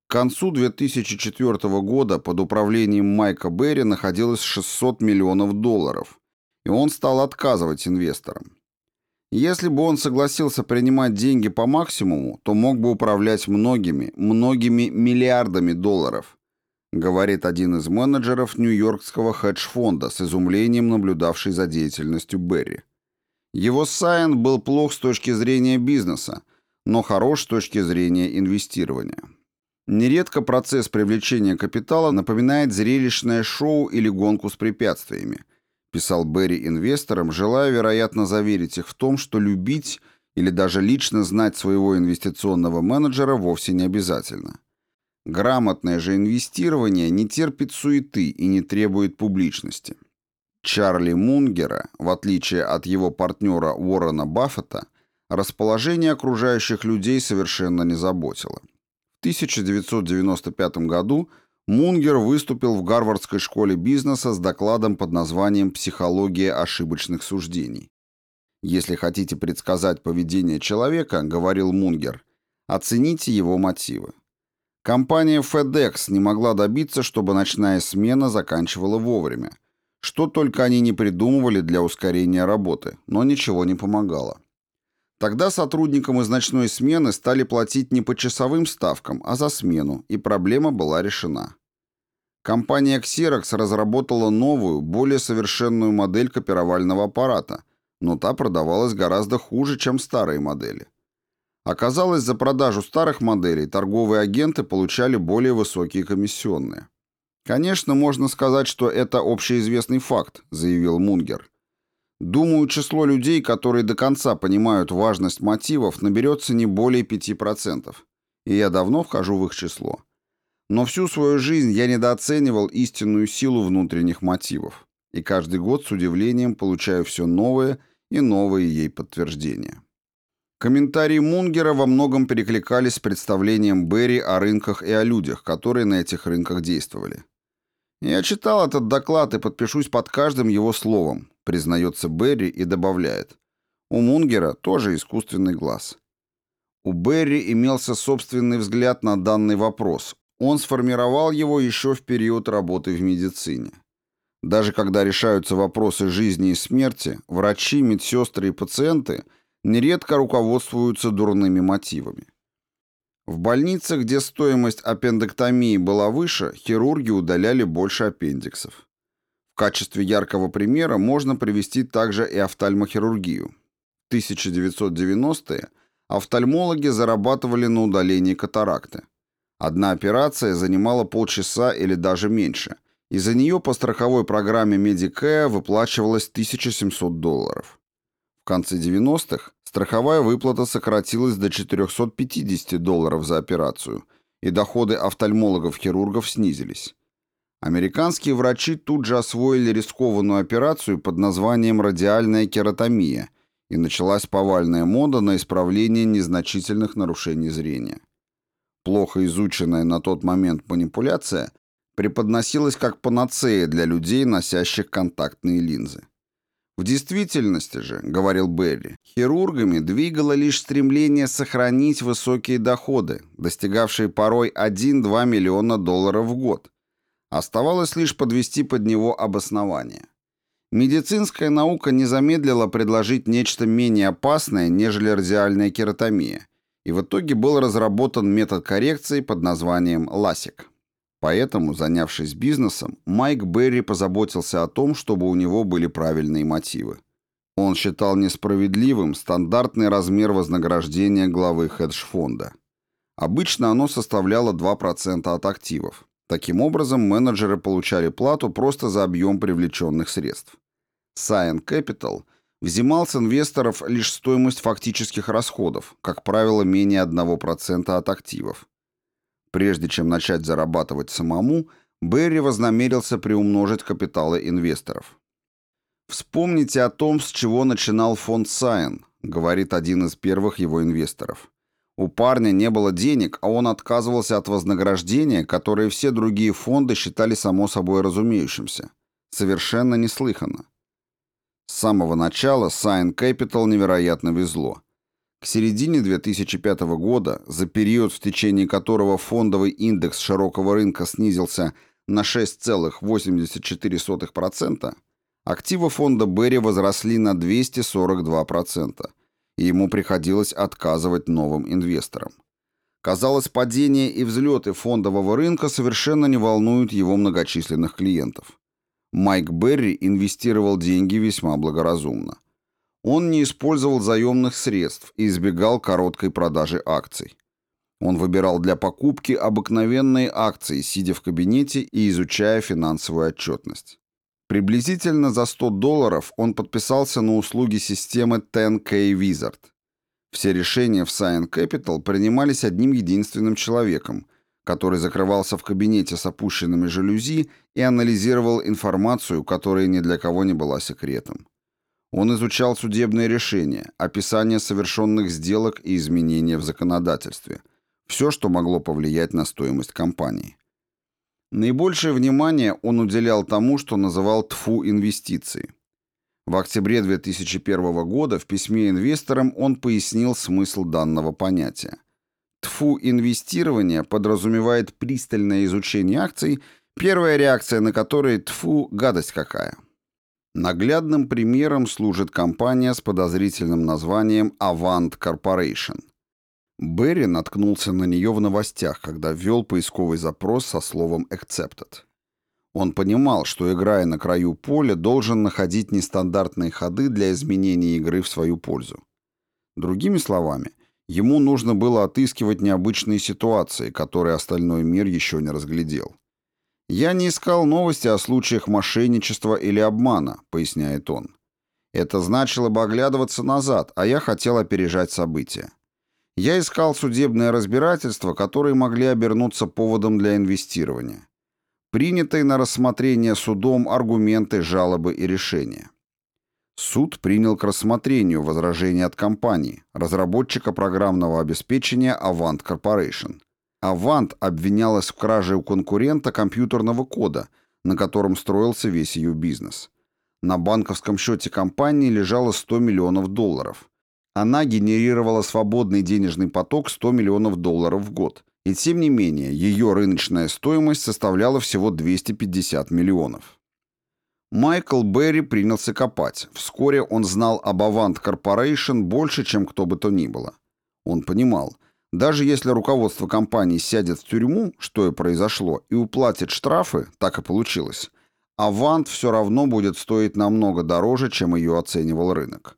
К концу 2004 года под управлением Майка Берри находилось 600 миллионов долларов, и он стал отказывать инвесторам. Если бы он согласился принимать деньги по максимуму, то мог бы управлять многими, многими миллиардами долларов, говорит один из менеджеров нью-йоркского хедж-фонда с изумлением наблюдавший за деятельностью Берри. Его Scion был плох с точки зрения бизнеса, но хорош с точки зрения инвестирования. Нередко процесс привлечения капитала напоминает зрелищное шоу или гонку с препятствиями, писал Берри инвесторам, желая, вероятно, заверить их в том, что любить или даже лично знать своего инвестиционного менеджера вовсе не обязательно. Грамотное же инвестирование не терпит суеты и не требует публичности. Чарли Мунгера, в отличие от его партнера Уоррена Баффета, расположение окружающих людей совершенно не заботило. 1995 году Мунгер выступил в Гарвардской школе бизнеса с докладом под названием «Психология ошибочных суждений». «Если хотите предсказать поведение человека, — говорил Мунгер, — оцените его мотивы. Компания FedEx не могла добиться, чтобы ночная смена заканчивала вовремя. Что только они не придумывали для ускорения работы, но ничего не помогало. Тогда сотрудникам из ночной смены стали платить не по часовым ставкам, а за смену, и проблема была решена. Компания Xerox разработала новую, более совершенную модель копировального аппарата, но та продавалась гораздо хуже, чем старые модели. Оказалось, за продажу старых моделей торговые агенты получали более высокие комиссионные. «Конечно, можно сказать, что это общеизвестный факт», — заявил Мунгер. Думаю, число людей, которые до конца понимают важность мотивов, наберется не более 5%. И я давно вхожу в их число. Но всю свою жизнь я недооценивал истинную силу внутренних мотивов. И каждый год с удивлением получаю все новые и новые ей подтверждения. Комментарии Мунгера во многом перекликались с представлением Берри о рынках и о людях, которые на этих рынках действовали. Я читал этот доклад и подпишусь под каждым его словом, признается Берри и добавляет. У Мунгера тоже искусственный глаз. У Берри имелся собственный взгляд на данный вопрос. Он сформировал его еще в период работы в медицине. Даже когда решаются вопросы жизни и смерти, врачи, медсестры и пациенты нередко руководствуются дурными мотивами. В больницах, где стоимость аппендэктомии была выше, хирурги удаляли больше аппендиксов. Качестве яркого примера можно привести также и офтальмохирургию. В 1990-е Офтальмологи зарабатывали на удалении катаракты. Одна операция занимала полчаса или даже меньше, и за нее по страховой программе Medicare выплачивалось 1700 долларов. В конце 90-х страховая выплата сократилась до 450 долларов за операцию, и доходы офтальмологов-хирургов снизились. Американские врачи тут же освоили рискованную операцию под названием радиальная кератомия, и началась повальная мода на исправление незначительных нарушений зрения. Плохо изученная на тот момент манипуляция преподносилась как панацея для людей, носящих контактные линзы. В действительности же, говорил Берри, хирургами двигало лишь стремление сохранить высокие доходы, достигавшие порой 1-2 миллиона долларов в год. Оставалось лишь подвести под него обоснование. Медицинская наука не замедлила предложить нечто менее опасное, нежели радиальная кератомия, и в итоге был разработан метод коррекции под названием «ласик». Поэтому, занявшись бизнесом, Майк Берри позаботился о том, чтобы у него были правильные мотивы. Он считал несправедливым стандартный размер вознаграждения главы хедж-фонда. Обычно оно составляло 2% от активов. Таким образом, менеджеры получали плату просто за объем привлеченных средств. Cyan Capital взимал с инвесторов лишь стоимость фактических расходов, как правило, менее 1% от активов. Прежде чем начать зарабатывать самому, Берри вознамерился приумножить капиталы инвесторов. «Вспомните о том, с чего начинал фонд Scion», — говорит один из первых его инвесторов. «У парня не было денег, а он отказывался от вознаграждения, которое все другие фонды считали само собой разумеющимся. Совершенно неслыханно. С самого начала Scion Capital невероятно везло. К середине 2005 года, за период, в течение которого фондовый индекс широкого рынка снизился на 6,84%, активы фонда Берри возросли на 242%, и ему приходилось отказывать новым инвесторам. Казалось, падение и взлеты фондового рынка совершенно не волнуют его многочисленных клиентов. Майк Берри инвестировал деньги весьма благоразумно. Он не использовал заемных средств и избегал короткой продажи акций. Он выбирал для покупки обыкновенные акции, сидя в кабинете и изучая финансовую отчетность. Приблизительно за 100 долларов он подписался на услуги системы 10K Wizard. Все решения в Cyan Capital принимались одним единственным человеком, который закрывался в кабинете с опущенными жалюзи и анализировал информацию, которая ни для кого не была секретом. Он изучал судебные решения, описание совершенных сделок и изменения в законодательстве. Все, что могло повлиять на стоимость компании. Наибольшее внимание он уделял тому, что называл ТФУ инвестиции. В октябре 2001 года в письме инвесторам он пояснил смысл данного понятия. ТФУ инвестирование подразумевает пристальное изучение акций, первая реакция на которые ТФУ гадость какая. Наглядным примером служит компания с подозрительным названием Avant Corporation. Берри наткнулся на нее в новостях, когда ввел поисковый запрос со словом «accepted». Он понимал, что, играя на краю поля, должен находить нестандартные ходы для изменения игры в свою пользу. Другими словами, ему нужно было отыскивать необычные ситуации, которые остальной мир еще не разглядел. «Я не искал новости о случаях мошенничества или обмана», — поясняет он. «Это значило бы оглядываться назад, а я хотел опережать события. Я искал судебное разбирательство, которые могли обернуться поводом для инвестирования. Принятые на рассмотрение судом аргументы, жалобы и решения. Суд принял к рассмотрению возражения от компании, разработчика программного обеспечения Avant Corporation, Авант обвинялась в краже у конкурента компьютерного кода, на котором строился весь ее бизнес. На банковском счете компании лежало 100 миллионов долларов. Она генерировала свободный денежный поток 100 миллионов долларов в год. И тем не менее, ее рыночная стоимость составляла всего 250 миллионов. Майкл Берри принялся копать. Вскоре он знал об Avant Corporation больше, чем кто бы то ни было. Он понимал, даже если руководство компании сядет в тюрьму, что и произошло, и уплатит штрафы, так и получилось, Авант все равно будет стоить намного дороже, чем ее оценивал рынок.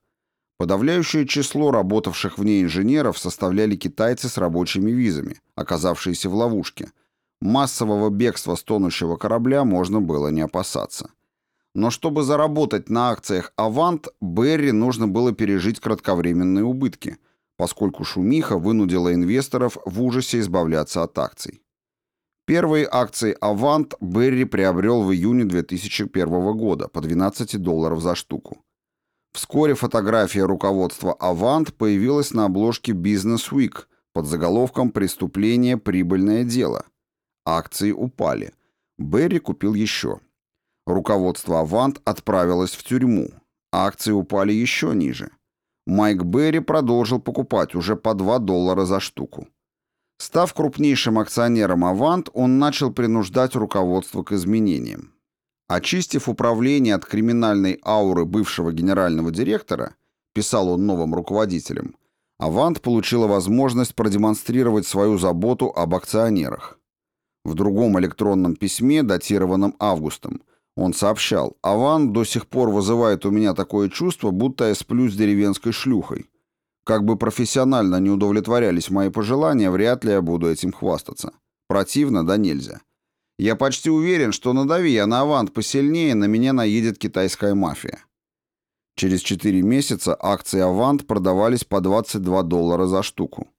Подавляющее число работавших вне инженеров составляли китайцы с рабочими визами, оказавшиеся в ловушке. Массового бегства с тонущего корабля можно было не опасаться. Но чтобы заработать на акциях «Авант», Берри нужно было пережить кратковременные убытки, поскольку шумиха вынудила инвесторов в ужасе избавляться от акций. Первые акции «Авант» Берри приобрел в июне 2001 года по 12 долларов за штуку. Вскоре фотография руководства «Авант» появилась на обложке Business Week под заголовком «Преступление. Прибыльное дело». Акции упали. Берри купил еще. Руководство «Авант» отправилось в тюрьму. Акции упали еще ниже. Майк Берри продолжил покупать уже по 2 доллара за штуку. Став крупнейшим акционером «Авант», он начал принуждать руководство к изменениям. Очистив управление от криминальной ауры бывшего генерального директора, писал он новым руководителям, «Авант» получила возможность продемонстрировать свою заботу об акционерах. В другом электронном письме, датированном августом, он сообщал, «Аван до сих пор вызывает у меня такое чувство, будто я сплю с деревенской шлюхой. Как бы профессионально не удовлетворялись мои пожелания, вряд ли я буду этим хвастаться. Противно, да нельзя. Я почти уверен, что надави я на Авант посильнее, на меня наедет китайская мафия». Через 4 месяца акции Авант продавались по 22 доллара за штуку.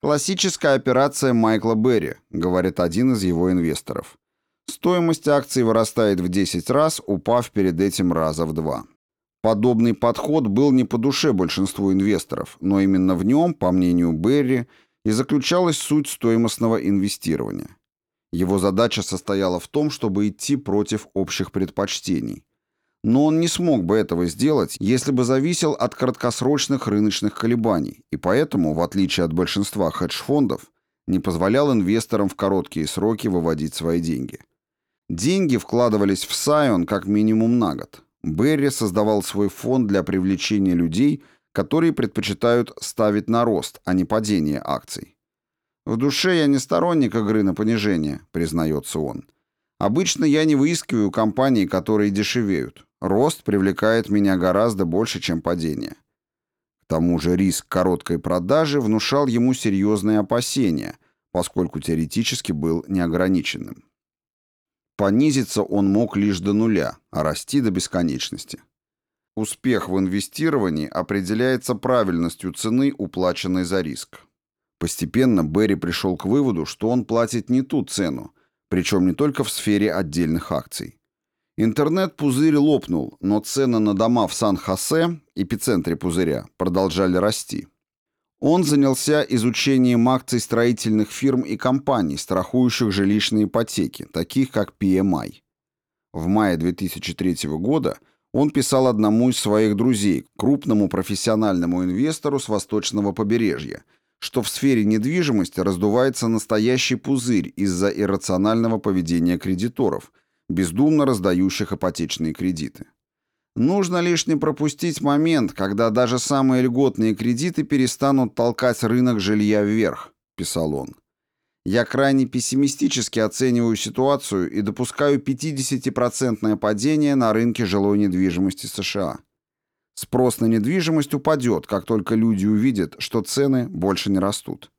«Классическая операция Майкла Берри», — говорит один из его инвесторов. Стоимость акций вырастает в 10 раз, упав перед этим раза в два. Подобный подход был не по душе большинству инвесторов, но именно в нем, по мнению Берри, и заключалась суть стоимостного инвестирования. Его задача состояла в том, чтобы идти против общих предпочтений. Но он не смог бы этого сделать, если бы зависел от краткосрочных рыночных колебаний, и поэтому, в отличие от большинства хедж-фондов, не позволял инвесторам в короткие сроки выводить свои деньги. Деньги вкладывались в Сайон как минимум на год. Берри создавал свой фонд для привлечения людей, которые предпочитают ставить на рост, а не падение акций. «В душе я не сторонник игры на понижение», — признается он. «Обычно я не выискиваю компании, которые дешевеют. Рост привлекает меня гораздо больше, чем падение». К тому же риск короткой продажи внушал ему серьезные опасения, поскольку теоретически был неограниченным. Понизиться он мог лишь до нуля, а расти до бесконечности. Успех в инвестировании определяется правильностью цены, уплаченной за риск. Постепенно Берри пришел к выводу, что он платит не ту цену, причем не только в сфере отдельных акций. Интернет-пузырь лопнул, но цены на дома в Сан-Хосе, эпицентре пузыря, продолжали расти. Он занялся изучением акций строительных фирм и компаний, страхующих жилищные ипотеки, таких как PMI. В мае 2003 года он писал одному из своих друзей, крупному профессиональному инвестору с восточного побережья, что в сфере недвижимости раздувается настоящий пузырь из-за иррационального поведения кредиторов, бездумно раздающих ипотечные кредиты. Нужно лишь не пропустить момент, когда даже самые льготные кредиты перестанут толкать рынок жилья вверх, писал он. Я крайне пессимистически оцениваю ситуацию и допускаю 50% падение на рынке жилой недвижимости США. Спрос на недвижимость упадет, как только люди увидят, что цены больше не растут.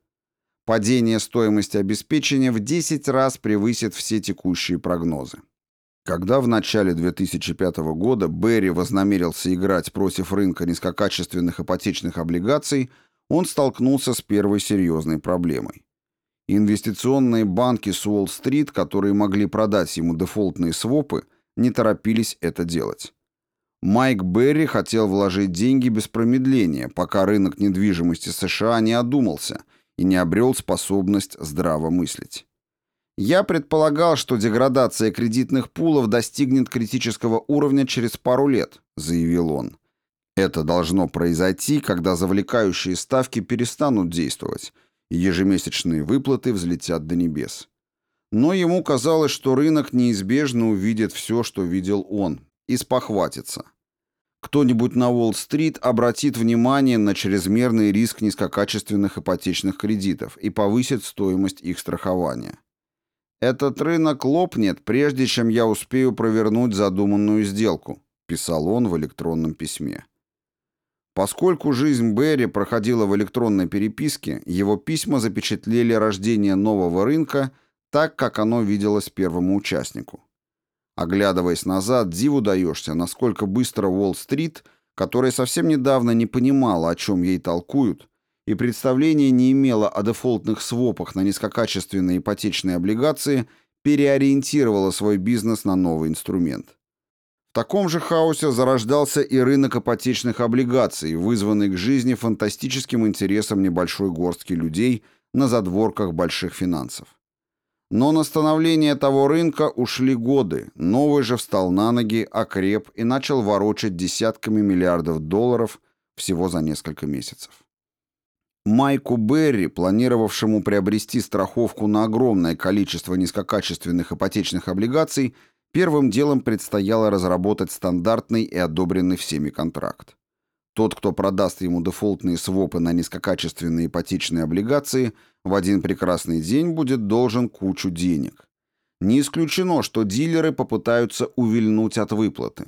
Падение стоимости обеспечения в 10 раз превысит все текущие прогнозы. Когда в начале 2005 года Берри вознамерился играть против рынка низкокачественных ипотечных облигаций, он столкнулся с первой серьезной проблемой. Инвестиционные банки с Уолл-стрит, которые могли продать ему дефолтные свопы, не торопились это делать. Майк Берри хотел вложить деньги без промедления, пока рынок недвижимости США не одумался и не обрел способность здраво мыслить. Я предполагал, что деградация кредитных пулов достигнет критического уровня через пару лет, заявил он. Это должно произойти, когда завлекающие ставки перестанут действовать, и ежемесячные выплаты взлетят до небес. Но ему казалось, что рынок неизбежно увидит все, что видел он, и спохватится. Кто-нибудь на Уолл-стрит обратит внимание на чрезмерный риск низкокачественных ипотечных кредитов и повысит стоимость их страхования. «Этот рынок лопнет, прежде чем я успею провернуть задуманную сделку», писал он в электронном письме. Поскольку жизнь Берри проходила в электронной переписке, его письма запечатлели рождение нового рынка так, как оно виделось первому участнику. Оглядываясь назад, диву даешься, насколько быстро Уолл-стрит, которая совсем недавно не понимала, о чем ей толкуют, и представления не имела о дефолтных свопах на низкокачественные ипотечные облигации, переориентировала свой бизнес на новый инструмент. В таком же хаосе зарождался и рынок ипотечных облигаций, вызванный к жизни фантастическим интересом небольшой горстки людей на задворках больших финансов. Но на становление того рынка ушли годы, новый же встал на ноги, окреп и начал ворочать десятками миллиардов долларов всего за несколько месяцев. Майку Берри, планировавшему приобрести страховку на огромное количество низкокачественных ипотечных облигаций, Первым делом предстояло разработать стандартный и одобренный всеми контракт. Тот, кто продаст ему дефолтные свопы на низкокачественные ипотечные облигации, в один прекрасный день будет должен кучу денег. Не исключено, что дилеры попытаются увильнуть от выплаты.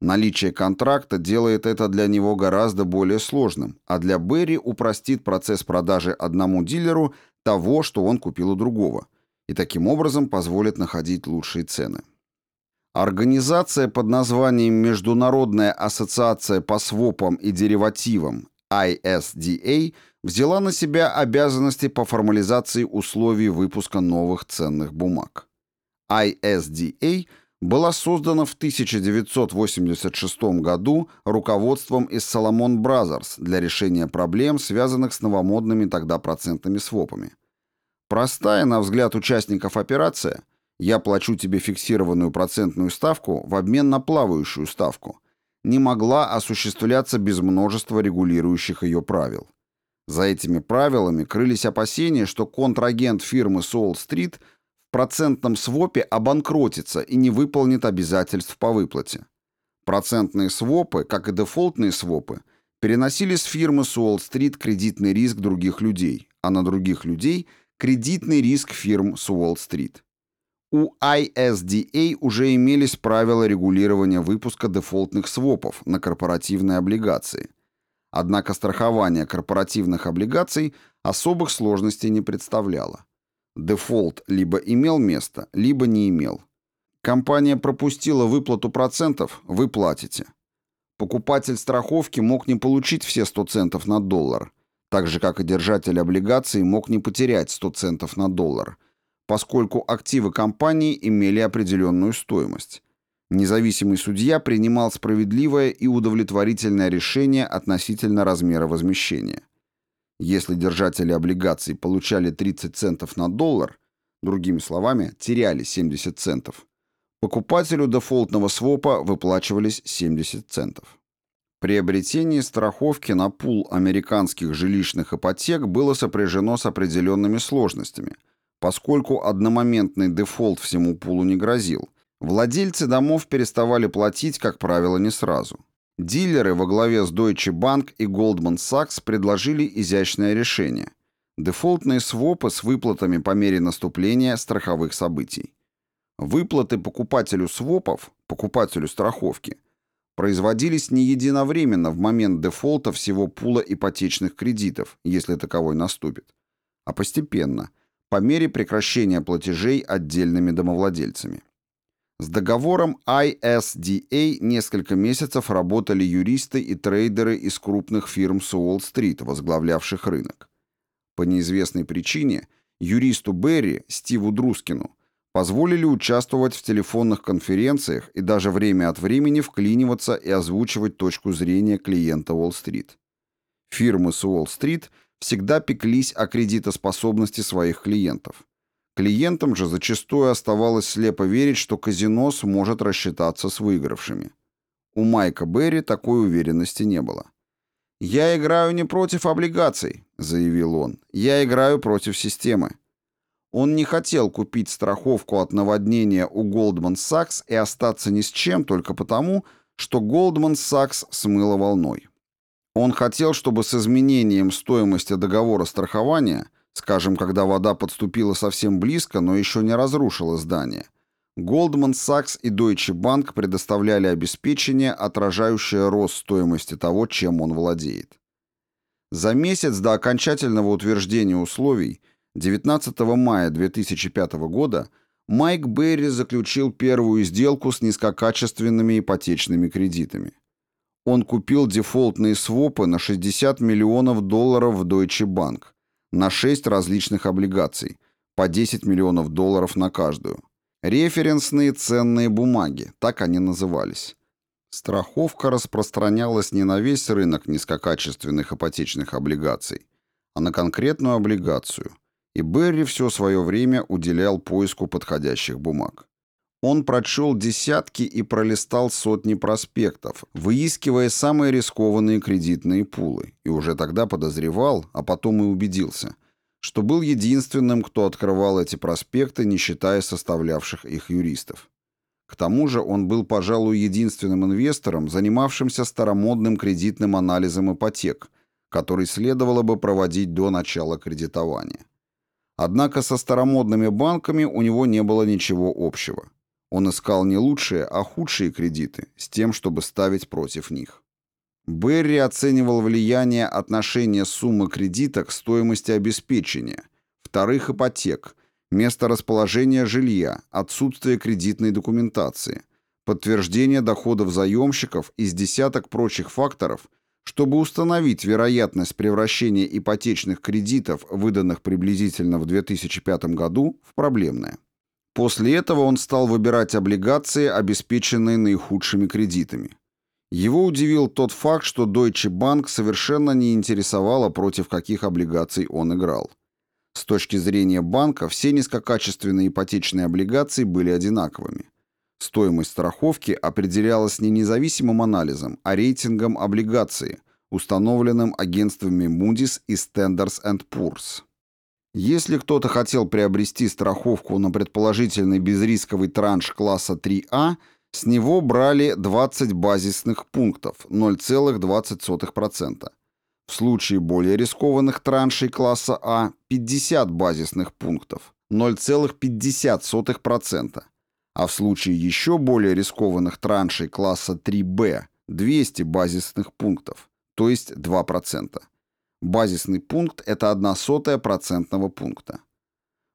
Наличие контракта делает это для него гораздо более сложным, а для Берри упростит процесс продажи одному дилеру того, что он купил у другого, и таким образом позволит находить лучшие цены. Организация под названием Международная ассоциация по свопам и деривативам ISDA взяла на себя обязанности по формализации условий выпуска новых ценных бумаг. ISDA была создана в 1986 году руководством из Solomon Brothers для решения проблем, связанных с новомодными тогда процентными свопами. Простая, на взгляд участников операция, я плачу тебе фиксированную процентную ставку в обмен на плавающую ставку, не могла осуществляться без множества регулирующих ее правил. За этими правилами крылись опасения, что контрагент фирмы Соул-стрит в процентном свопе обанкротится и не выполнит обязательств по выплате. Процентные свопы, как и дефолтные свопы, переносили с фирмы Суолл-стрит кредитный риск других людей, а на других людей – кредитный риск фирм Суолл-стрит. У ISDA уже имелись правила регулирования выпуска дефолтных свопов на корпоративные облигации. Однако страхование корпоративных облигаций особых сложностей не представляло. Дефолт либо имел место, либо не имел. Компания пропустила выплату процентов, вы платите. Покупатель страховки мог не получить все 100 центов на доллар, так же как и держатель облигаций мог не потерять 100 центов на доллар – поскольку активы компании имели определенную стоимость. Независимый судья принимал справедливое и удовлетворительное решение относительно размера возмещения. Если держатели облигаций получали 30 центов на доллар, другими словами, теряли 70 центов, покупателю дефолтного свопа выплачивались 70 центов. Приобретение страховки на пул американских жилищных ипотек было сопряжено с определенными сложностями – Поскольку одномоментный дефолт всему пулу не грозил, владельцы домов переставали платить, как правило, не сразу. Дилеры во главе с Deutsche Bank и Goldman Sachs предложили изящное решение – дефолтные свопы с выплатами по мере наступления страховых событий. Выплаты покупателю свопов, покупателю страховки, производились не единовременно в момент дефолта всего пула ипотечных кредитов, если таковой наступит, а постепенно – по мере прекращения платежей отдельными домовладельцами. С договором ISDA несколько месяцев работали юристы и трейдеры из крупных фирм с Уолл-стрит, возглавлявших рынок. По неизвестной причине юристу Берри, Стиву Друскину, позволили участвовать в телефонных конференциях и даже время от времени вклиниваться и озвучивать точку зрения клиента Уолл-стрит. Фирмы с Уолл-стрит всегда пеклись о кредитоспособности своих клиентов. Клиентам же зачастую оставалось слепо верить, что казино сможет рассчитаться с выигравшими. У Майка Берри такой уверенности не было. «Я играю не против облигаций», — заявил он. «Я играю против системы». Он не хотел купить страховку от наводнения у Goldman Sachs и остаться ни с чем только потому, что Goldman Sachs смыло волной. Он хотел, чтобы с изменением стоимости договора страхования, скажем, когда вода подступила совсем близко, но еще не разрушила здание, Goldman Sachs и Deutsche Bank предоставляли обеспечение, отражающее рост стоимости того, чем он владеет. За месяц до окончательного утверждения условий 19 мая 2005 года Майк Берри заключил первую сделку с низкокачественными ипотечными кредитами. Он купил дефолтные свопы на 60 миллионов долларов в Deutsche Bank на 6 различных облигаций, по 10 миллионов долларов на каждую. Референсные ценные бумаги, так они назывались. Страховка распространялась не на весь рынок низкокачественных ипотечных облигаций, а на конкретную облигацию, и Берри все свое время уделял поиску подходящих бумаг. Он прочел десятки и пролистал сотни проспектов, выискивая самые рискованные кредитные пулы, и уже тогда подозревал, а потом и убедился – что был единственным, кто открывал эти проспекты, не считая составлявших их юристов. К тому же он был, пожалуй, единственным инвестором, занимавшимся старомодным кредитным анализом ипотек, который следовало бы проводить до начала кредитования. Однако со старомодными банками у него не было ничего общего. Он искал не лучшие, а худшие кредиты, с тем, чтобы ставить против них. Берри оценивал влияние отношения суммы кредита к стоимости обеспечения, вторых ипотек, место расположения жилья, отсутствие кредитной документации, подтверждение доходов заемщиков из десяток прочих факторов, чтобы установить вероятность превращения ипотечных кредитов, выданных приблизительно в 2005 году, в проблемное. После этого он стал выбирать облигации, обеспеченные наихудшими кредитами. Его удивил тот факт, что Deutsche Bank совершенно не интересовало, против каких облигаций он играл. С точки зрения банка все низкокачественные ипотечные облигации были одинаковыми. Стоимость страховки определялась не независимым анализом, а рейтингом облигации, установленным агентствами Moody's и Standards Poor's. Если кто-то хотел приобрести страховку на предположительный безрисковый транш класса 3А – с него брали 20 базисных пунктов, 0,20%. В случае более рискованных траншей класса А 50 базисных пунктов, 0,50%. А в случае еще более рискованных траншей класса 3Б 200 базисных пунктов, то есть 2%. Базисный пункт – это 1 сотая процентного пункта.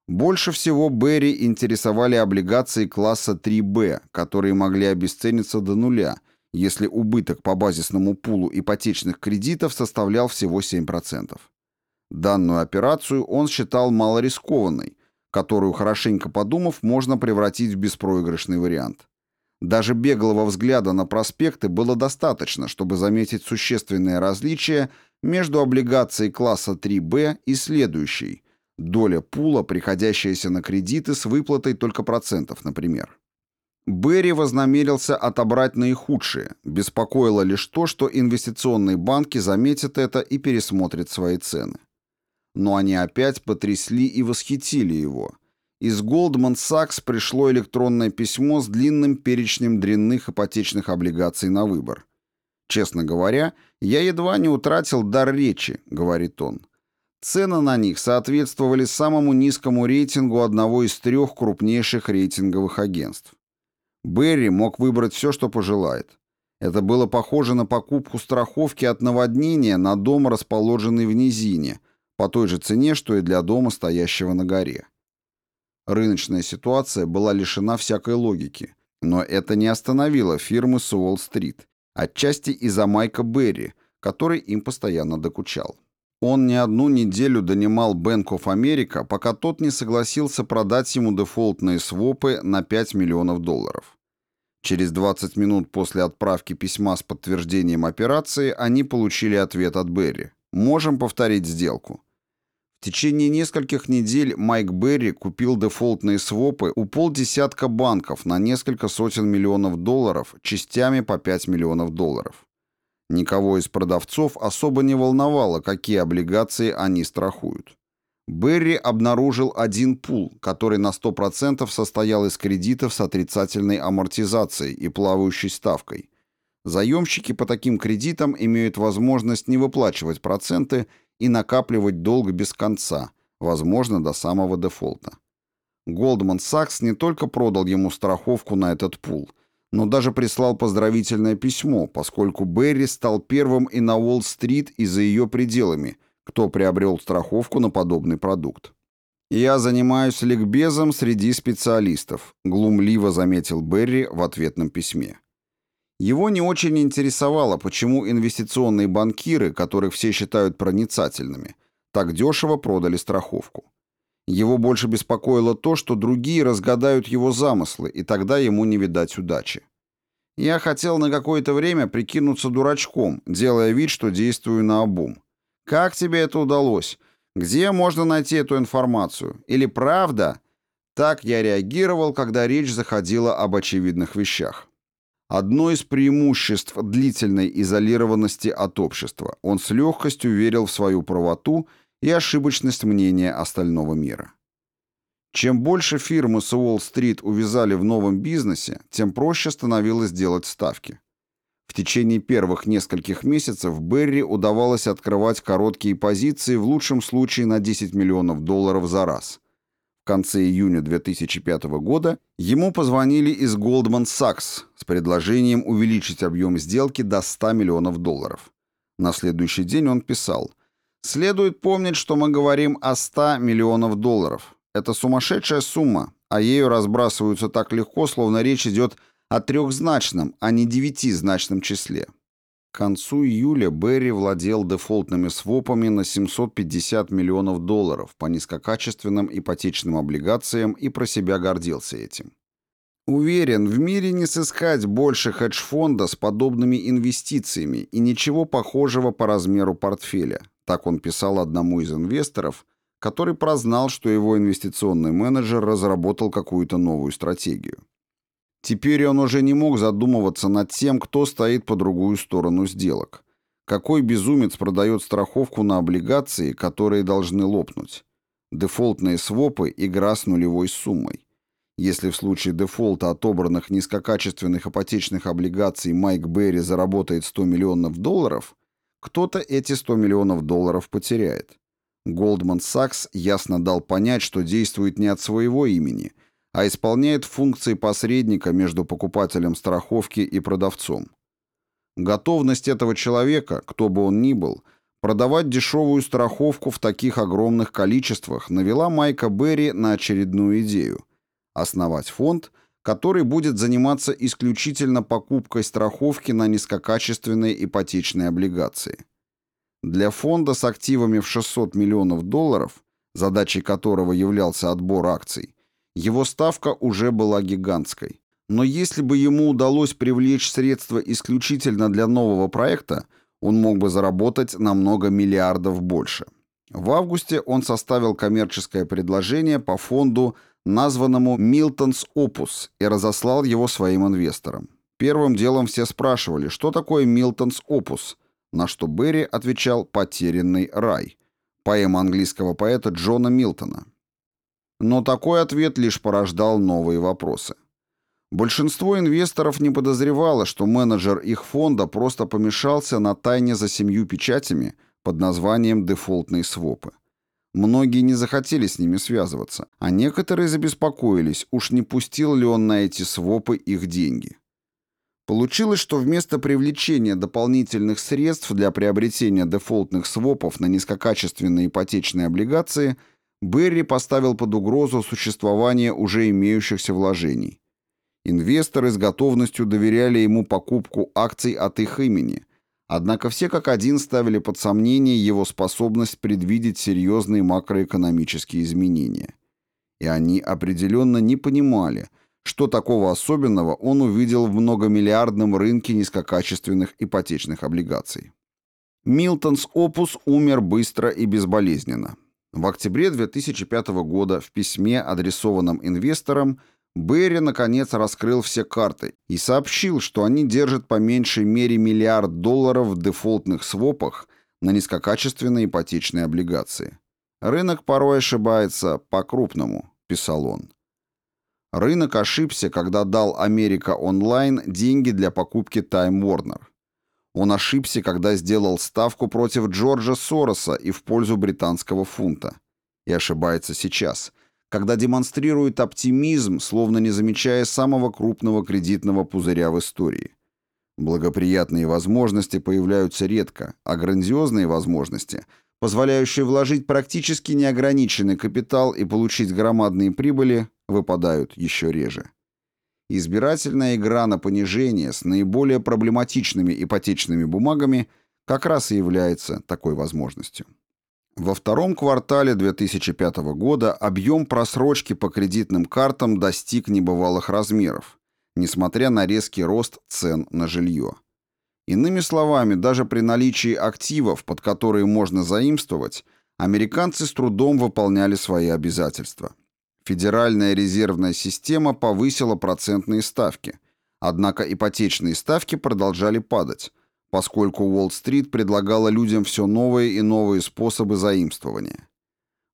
Больше всего Берри интересовали облигации класса 3Б, которые могли обесцениться до нуля, если убыток по базисному пулу ипотечных кредитов составлял всего 7%. Данную операцию он считал малорискованной, которую, хорошенько подумав, можно превратить в беспроигрышный вариант. Даже беглого взгляда на проспекты было достаточно, чтобы заметить существенное различие между облигацией класса 3Б и следующей, Доля пула, приходящаяся на кредиты с выплатой только процентов, например. Берри вознамерился отобрать наихудшие, беспокоило лишь то, что инвестиционные банки заметят это и пересмотрят свои цены. Но они опять потрясли и восхитили его. Из Goldman Sachs пришло электронное письмо с длинным перечнем дрянных ипотечных облигаций на выбор. «Честно говоря, я едва не утратил дар речи», — говорит он. Цены на них соответствовали самому низкому рейтингу одного из трех крупнейших рейтинговых агентств. Берри мог выбрать все, что пожелает. Это было похоже на покупку страховки от наводнения на дом, расположенный в низине, по той же цене, что и для дома, стоящего на горе. Рыночная ситуация была лишена всякой логики, но это не остановило фирмы с Уолл-стрит, отчасти из-за Майка Берри, который им постоянно докучал. Он не одну неделю донимал Bank of America, пока тот не согласился продать ему дефолтные свопы на 5 миллионов долларов. Через 20 минут после отправки письма с подтверждением операции они получили ответ от Берри. «Можем повторить сделку». В течение нескольких недель Майк Берри купил дефолтные свопы у полдесятка банков на несколько сотен миллионов долларов частями по 5 миллионов долларов. Никого из продавцов особо не волновало, какие облигации они страхуют. Берри обнаружил один пул, который на 100% состоял из кредитов с отрицательной амортизацией и плавающей ставкой. Заемщики по таким кредитам имеют возможность не выплачивать проценты и накапливать долг без конца, возможно, до самого дефолта. Goldman Sachs не только продал ему страховку на этот пул, но даже прислал поздравительное письмо, поскольку Берри стал первым и на Уолл-стрит, и за ее пределами, кто приобрел страховку на подобный продукт. «Я занимаюсь ликбезом среди специалистов», — глумливо заметил Берри в ответном письме. Его не очень интересовало, почему инвестиционные банкиры, которых все считают проницательными, так дешево продали страховку. Его больше беспокоило то, что другие разгадают его замыслы, и тогда ему не видать удачи. Я хотел на какое-то время прикинуться дурачком, делая вид, что действую на обум. Как тебе это удалось? Где можно найти эту информацию? Или правда? Так я реагировал, когда речь заходила об очевидных вещах. Одно из преимуществ длительной изолированности от общества. Он с легкостью верил в свою правоту и ошибочность мнения остального мира. Чем больше фирмы с Уолл-стрит увязали в новом бизнесе, тем проще становилось делать ставки. В течение первых нескольких месяцев Берри удавалось открывать короткие позиции в лучшем случае на 10 миллионов долларов за раз. Конце июня 2005 года ему позвонили из Goldman Sachs с предложением увеличить объем сделки до 100 миллионов долларов. На следующий день он писал – Следует помнить, что мы говорим о 100 миллионов долларов. Это сумасшедшая сумма, а ею разбрасываются так легко, словно речь идет о трехзначном, а не девятизначном числе. К концу июля Берри владел дефолтными свопами на 750 миллионов долларов по низкокачественным ипотечным облигациям и про себя гордился этим. Уверен, в мире не сыскать больше хедж-фонда с подобными инвестициями и ничего похожего по размеру портфеля, так он писал одному из инвесторов, который прознал, что его инвестиционный менеджер разработал какую-то новую стратегию. Теперь он уже не мог задумываться над тем, кто стоит по другую сторону сделок. Какой безумец продает страховку на облигации, которые должны лопнуть? Дефолтные свопы – игра с нулевой суммой. Если в случае дефолта отобранных низкокачественных ипотечных облигаций Майк Берри заработает 100 миллионов долларов, кто-то эти 100 миллионов долларов потеряет. Goldman Sachs ясно дал понять, что действует не от своего имени, а исполняет функции посредника между покупателем страховки и продавцом. Готовность этого человека, кто бы он ни был, продавать дешевую страховку в таких огромных количествах навела Майка Берри на очередную идею – основать фонд – который будет заниматься исключительно покупкой страховки на низкокачественные ипотечные облигации. Для фонда с активами в 600 миллионов долларов, задачей которого являлся отбор акций, его ставка уже была гигантской. Но если бы ему удалось привлечь средства исключительно для нового проекта, он мог бы заработать на много миллиардов больше. В августе он составил коммерческое предложение по фонду названному «Milton's Opus» и разослал его своим инвесторам. Первым делом все спрашивали, что такое «Milton's Opus», на что Берри отвечал «Потерянный рай», поэма английского поэта Джона Милтона. Но такой ответ лишь порождал новые вопросы. Большинство инвесторов не подозревало, что менеджер их фонда просто помешался на тайне за семью печатями под названием «дефолтные свопы». Многие не захотели с ними связываться, а некоторые забеспокоились, уж не пустил ли он на эти свопы их деньги. Получилось, что вместо привлечения дополнительных средств для приобретения дефолтных свопов на низкокачественные ипотечные облигации Берри поставил под угрозу существование уже имеющихся вложений. Инвесторы с готовностью доверяли ему покупку акций от их имени – Однако все как один ставили под сомнение его способность предвидеть серьезные макроэкономические изменения. И они определенно не понимали, что такого особенного он увидел в многомиллиардном рынке низкокачественных ипотечных облигаций. Милтонс Опус умер быстро и безболезненно. В октябре 2005 года в письме, адресованном инвесторам, Берри, наконец, раскрыл все карты и сообщил, что они держат по меньшей мере миллиард долларов в дефолтных свопах на низкокачественные ипотечные облигации. «Рынок порой ошибается по-крупному», — писал он. Рынок ошибся, когда дал Америка Онлайн деньги для покупки Time Warner. Он ошибся, когда сделал ставку против Джорджа Сороса и в пользу британского фунта. И ошибается сейчас — когда демонстрирует оптимизм, словно не замечая самого крупного кредитного пузыря в истории. Благоприятные возможности появляются редко, а грандиозные возможности, позволяющие вложить практически неограниченный капитал и получить громадные прибыли, выпадают еще реже. Избирательная игра на понижение с наиболее проблематичными ипотечными бумагами как раз и является такой возможностью. Во втором квартале 2005 года объем просрочки по кредитным картам достиг небывалых размеров, несмотря на резкий рост цен на жилье. Иными словами, даже при наличии активов, под которые можно заимствовать, американцы с трудом выполняли свои обязательства. Федеральная резервная система повысила процентные ставки, однако ипотечные ставки продолжали падать – поскольку Уолл-стрит предлагала людям все новые и новые способы заимствования.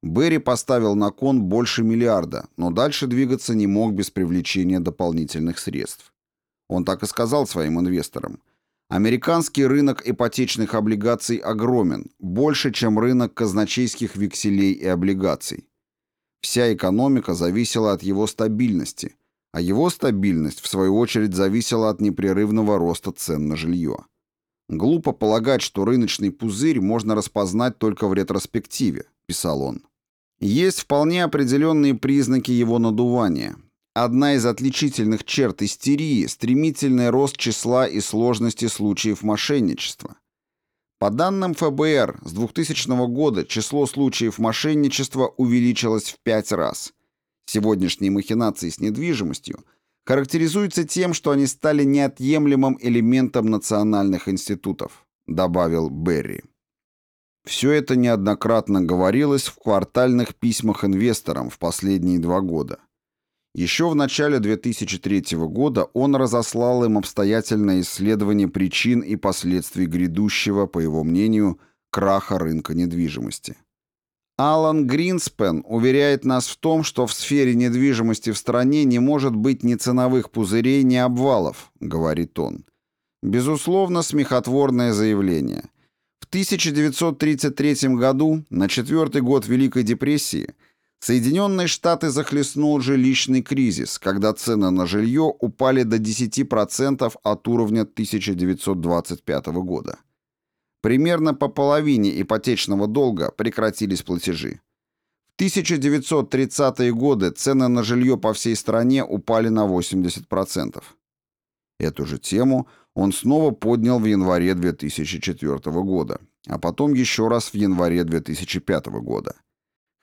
Берри поставил на кон больше миллиарда, но дальше двигаться не мог без привлечения дополнительных средств. Он так и сказал своим инвесторам. Американский рынок ипотечных облигаций огромен, больше, чем рынок казначейских векселей и облигаций. Вся экономика зависела от его стабильности, а его стабильность, в свою очередь, зависела от непрерывного роста цен на жилье. Глупо полагать, что рыночный пузырь можно распознать только в ретроспективе, писал он. Есть вполне определенные признаки его надувания. Одна из отличительных черт истерии – стремительный рост числа и сложности случаев мошенничества. По данным ФБР, с 2000 года число случаев мошенничества увеличилось в пять раз. Сегодняшние махинации с недвижимостью – характеризуются тем, что они стали неотъемлемым элементом национальных институтов, добавил Берри. Все это неоднократно говорилось в квартальных письмах инвесторам в последние два года. Еще в начале 2003 года он разослал им обстоятельное исследование причин и последствий грядущего, по его мнению, краха рынка недвижимости. Алан Гринспен уверяет нас в том, что в сфере недвижимости в стране не может быть ни ценовых пузырей, ни обвалов, говорит он. Безусловно, смехотворное заявление. В 1933 году, на четвертый год Великой депрессии, Соединенные Штаты захлестнул жилищный кризис, когда цены на жилье упали до 10% от уровня 1925 года. Примерно по половине ипотечного долга прекратились платежи. В 1930-е годы цены на жилье по всей стране упали на 80%. Эту же тему он снова поднял в январе 2004 года, а потом еще раз в январе 2005 года.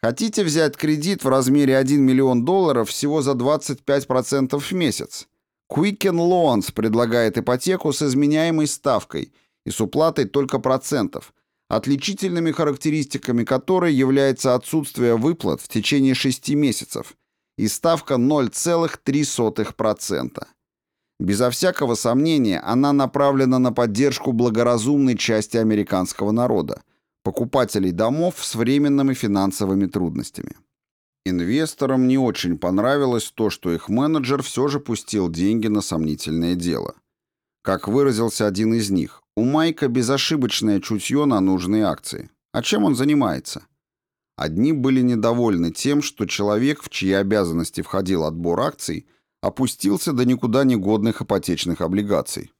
Хотите взять кредит в размере 1 миллион долларов всего за 25% в месяц? Quicken Loans предлагает ипотеку с изменяемой ставкой – и с уплатой только процентов, отличительными характеристиками которой является отсутствие выплат в течение 6 месяцев и ставка 0,3%. Безо всякого сомнения, она направлена на поддержку благоразумной части американского народа, покупателей домов с временными финансовыми трудностями. Инвесторам не очень понравилось то, что их менеджер все же пустил деньги на сомнительное дело. Как выразился один из них, у Майка безошибочное чутье на нужные акции. А чем он занимается? Одни были недовольны тем, что человек, в чьи обязанности входил отбор акций, опустился до никуда не годных ипотечных облигаций.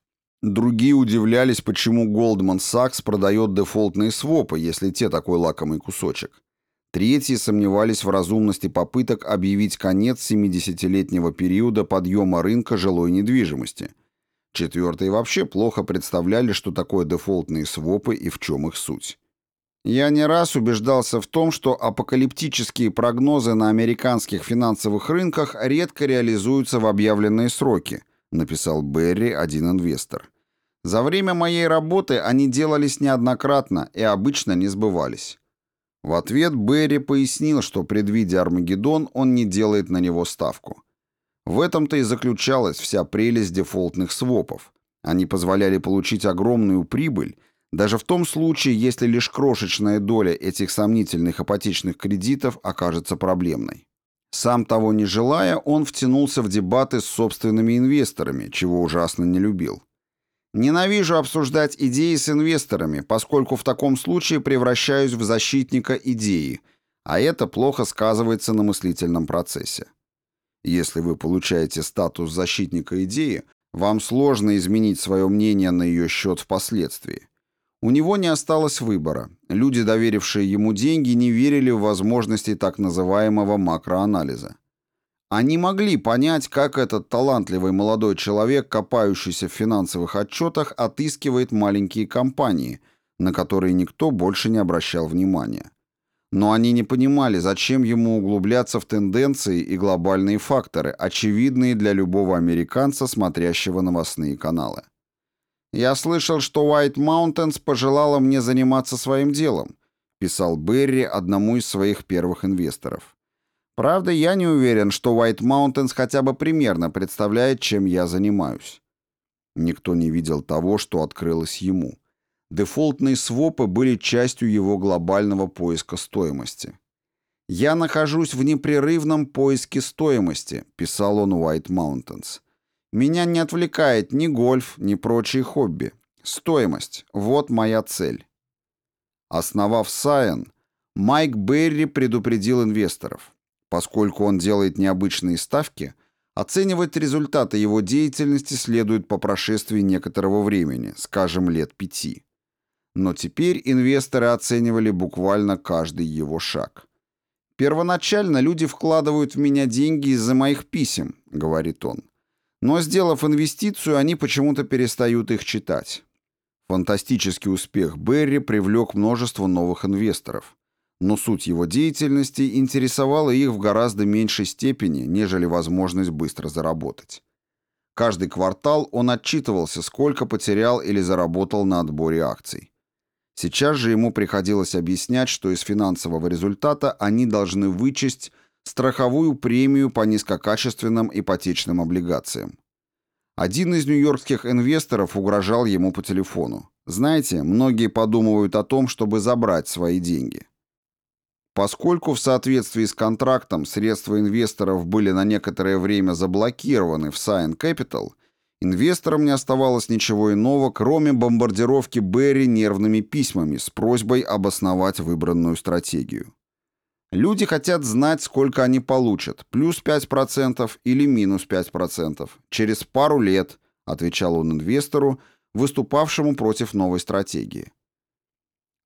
Другие удивлялись, почему Goldman Sachs продает дефолтные свопы, если те такой лакомый кусочек. Третьи сомневались в разумности попыток объявить конец 70-летнего периода подъема рынка жилой недвижимости – Четвертые вообще плохо представляли, что такое дефолтные свопы и в чем их суть. Я не раз убеждался в том, что апокалиптические прогнозы на американских финансовых рынках редко реализуются в объявленные сроки, написал Берри, один инвестор. За время моей работы они делались неоднократно и обычно не сбывались. В ответ Берри пояснил, что, предвидя Армагеддон, он не делает на него ставку. В этом-то и заключалась вся прелесть дефолтных свопов. Они позволяли получить огромную прибыль, даже в том случае, если лишь крошечная доля этих сомнительных ипотечных кредитов окажется проблемной. Сам того не желая, он втянулся в дебаты с собственными инвесторами, чего ужасно не любил. Ненавижу обсуждать идеи с инвесторами, поскольку в таком случае превращаюсь в защитника идеи, а это плохо сказывается на мыслительном процессе. Если вы получаете статус защитника идеи, вам сложно изменить свое мнение на ее счет впоследствии. У него не осталось выбора. Люди, доверившие ему деньги, не верили в возможности так называемого макроанализа. Они могли понять, как этот талантливый молодой человек, копающийся в финансовых отчетах, отыскивает маленькие компании, на которые никто больше не обращал внимания. Но они не понимали, зачем ему углубляться в тенденции и глобальные факторы, очевидные для любого американца, смотрящего новостные каналы. «Я слышал, что White Mountains пожелала мне заниматься своим делом», писал Берри одному из своих первых инвесторов. «Правда, я не уверен, что White Mountains хотя бы примерно представляет, чем я занимаюсь». Никто не видел того, что открылось ему. Дефолтные свопы были частью его глобального поиска стоимости. «Я нахожусь в непрерывном поиске стоимости», — писал он White Mountains. Меня не отвлекает ни гольф, ни прочие хобби. Стоимость – вот моя цель. Основав Сайен, Майк Берри предупредил инвесторов. Поскольку он делает необычные ставки, оценивать результаты его деятельности следует по прошествии некоторого времени, скажем, лет пяти. Но теперь инвесторы оценивали буквально каждый его шаг. «Первоначально люди вкладывают в меня деньги из-за моих писем», — говорит он. Но, сделав инвестицию, они почему-то перестают их читать. Фантастический успех Берри привлек множество новых инвесторов. Но суть его деятельности интересовала их в гораздо меньшей степени, нежели возможность быстро заработать. Каждый квартал он отчитывался, сколько потерял или заработал на отборе акций. Сейчас же ему приходилось объяснять, что из финансового результата они должны вычесть страховую премию по низкокачественным ипотечным облигациям. Один из нью-йоркских инвесторов угрожал ему по телефону. Знаете, многие подумывают о том, чтобы забрать свои деньги. Поскольку в соответствии с контрактом средства инвесторов были на некоторое время заблокированы в Sign Capital, инвесторам не оставалось ничего иного, кроме бомбардировки Берри нервными письмами с просьбой обосновать выбранную стратегию. Люди хотят знать, сколько они получат, плюс 5% или минус 5%, через пару лет, отвечал он инвестору, выступавшему против новой стратегии.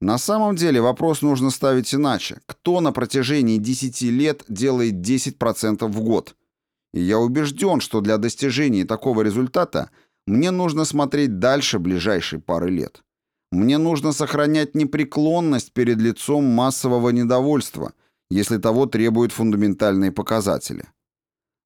На самом деле вопрос нужно ставить иначе. Кто на протяжении 10 лет делает 10% в год? И я убежден, что для достижения такого результата мне нужно смотреть дальше ближайшей пары лет. Мне нужно сохранять непреклонность перед лицом массового недовольства – если того требуют фундаментальные показатели.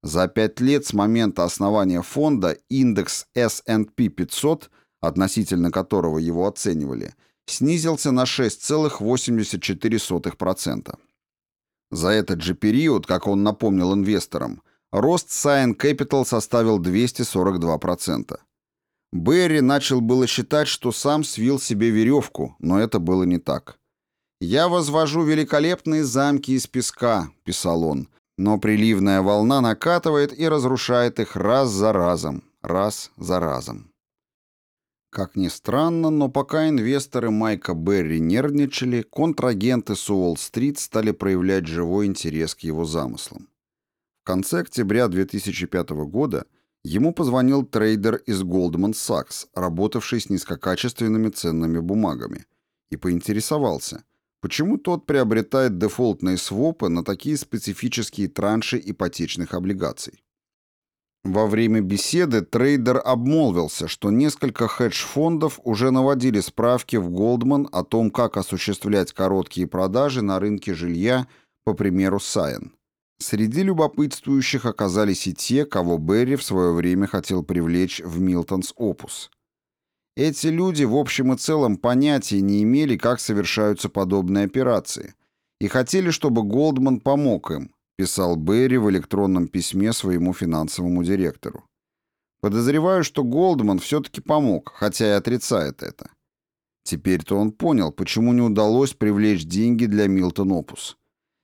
За пять лет с момента основания фонда индекс S&P 500, относительно которого его оценивали, снизился на 6,84%. За этот же период, как он напомнил инвесторам, рост Cyan Capital составил 242%. Берри начал было считать, что сам свил себе веревку, но это было не так. «Я возвожу великолепные замки из песка», — писал он, «но приливная волна накатывает и разрушает их раз за разом, раз за разом». Как ни странно, но пока инвесторы Майка Берри нервничали, контрагенты с Уолл-стрит стали проявлять живой интерес к его замыслам. В конце октября 2005 года ему позвонил трейдер из Goldman Sachs, работавший с низкокачественными ценными бумагами, и поинтересовался – Почему тот приобретает дефолтные свопы на такие специфические транши ипотечных облигаций? Во время беседы трейдер обмолвился, что несколько хедж-фондов уже наводили справки в Goldman о том, как осуществлять короткие продажи на рынке жилья, по примеру Scion. Среди любопытствующих оказались и те, кого Берри в свое время хотел привлечь в Milton's Opus. Эти люди в общем и целом понятия не имели, как совершаются подобные операции, и хотели, чтобы Голдман помог им, писал Берри в электронном письме своему финансовому директору. Подозреваю, что Голдман все-таки помог, хотя и отрицает это. Теперь-то он понял, почему не удалось привлечь деньги для Милтон Опус.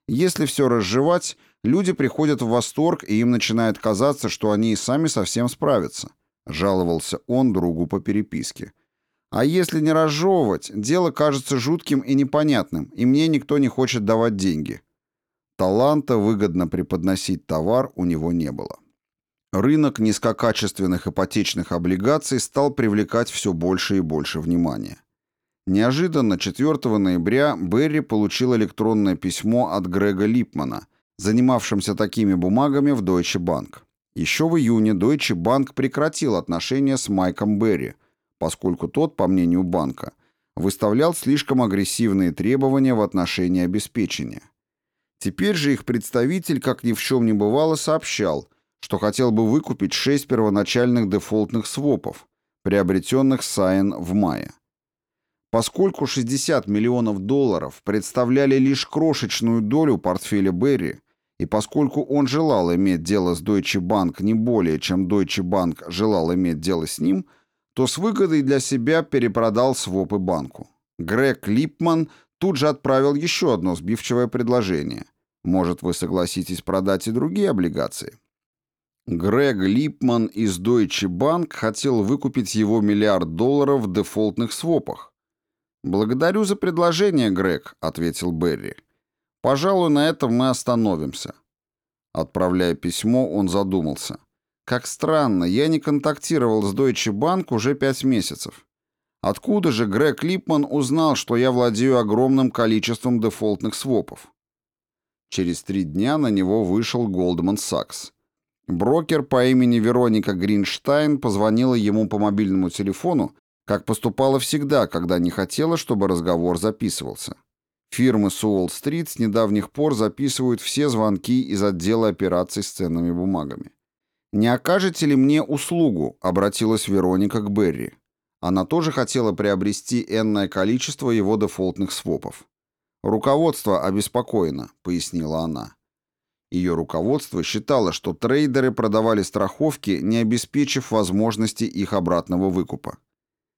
Если все разжевать, люди приходят в восторг, и им начинает казаться, что они и сами совсем справятся. — жаловался он другу по переписке. «А если не разжевывать, дело кажется жутким и непонятным, и мне никто не хочет давать деньги. Таланта выгодно преподносить товар у него не было. Рынок низкокачественных ипотечных облигаций стал привлекать все больше и больше внимания. Неожиданно 4 ноября Берри получил электронное письмо от Грега Липмана, занимавшимся такими бумагами в Deutsche Bank. Еще в июне Deutsche Bank прекратил отношения с Майком Берри, поскольку тот, по мнению банка, выставлял слишком агрессивные требования в отношении обеспечения. Теперь же их представитель, как ни в чем не бывало, сообщал, что хотел бы выкупить шесть первоначальных дефолтных свопов, приобретенных Сайн в мае. Поскольку 60 миллионов долларов представляли лишь крошечную долю портфеля Берри, и поскольку он желал иметь дело с Deutsche Bank не более, чем Deutsche Bank желал иметь дело с ним, то с выгодой для себя перепродал свопы банку. Грег Липман тут же отправил еще одно сбивчивое предложение. Может, вы согласитесь продать и другие облигации? Грег Липман из Deutsche Bank хотел выкупить его миллиард долларов в дефолтных свопах. «Благодарю за предложение, Грег», — ответил Берри. «Пожалуй, на этом мы остановимся». Отправляя письмо, он задумался. «Как странно, я не контактировал с Deutsche Bank уже пять месяцев. Откуда же Грег Липман узнал, что я владею огромным количеством дефолтных свопов?» Через три дня на него вышел Goldman Sachs. Брокер по имени Вероника Гринштайн позвонила ему по мобильному телефону, как поступала всегда, когда не хотела, чтобы разговор записывался. Фирмы с Уолл-стрит с недавних пор записывают все звонки из отдела операций с ценными бумагами. «Не окажете ли мне услугу?» — обратилась Вероника к Берри. Она тоже хотела приобрести энное количество его дефолтных свопов. «Руководство обеспокоено», — пояснила она. Ее руководство считало, что трейдеры продавали страховки, не обеспечив возможности их обратного выкупа.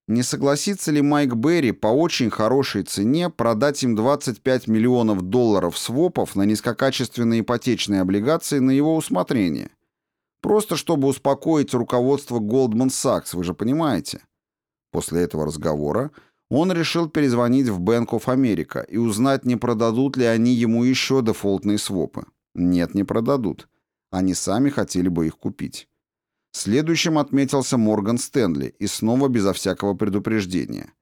Не согласится ли Майк Берри по очень хорошей цене продать им 25 миллионов долларов свопов на низкокачественные ипотечные облигации на его усмотрение? Просто чтобы успокоить руководство Goldman Sachs, вы же понимаете. После этого разговора он решил перезвонить в Bank of America и узнать, не продадут ли они ему еще дефолтные свопы. Нет, не продадут. Они сами хотели бы их купить. Следующим отметился Морган Стэнли, и снова безо всякого предупреждения.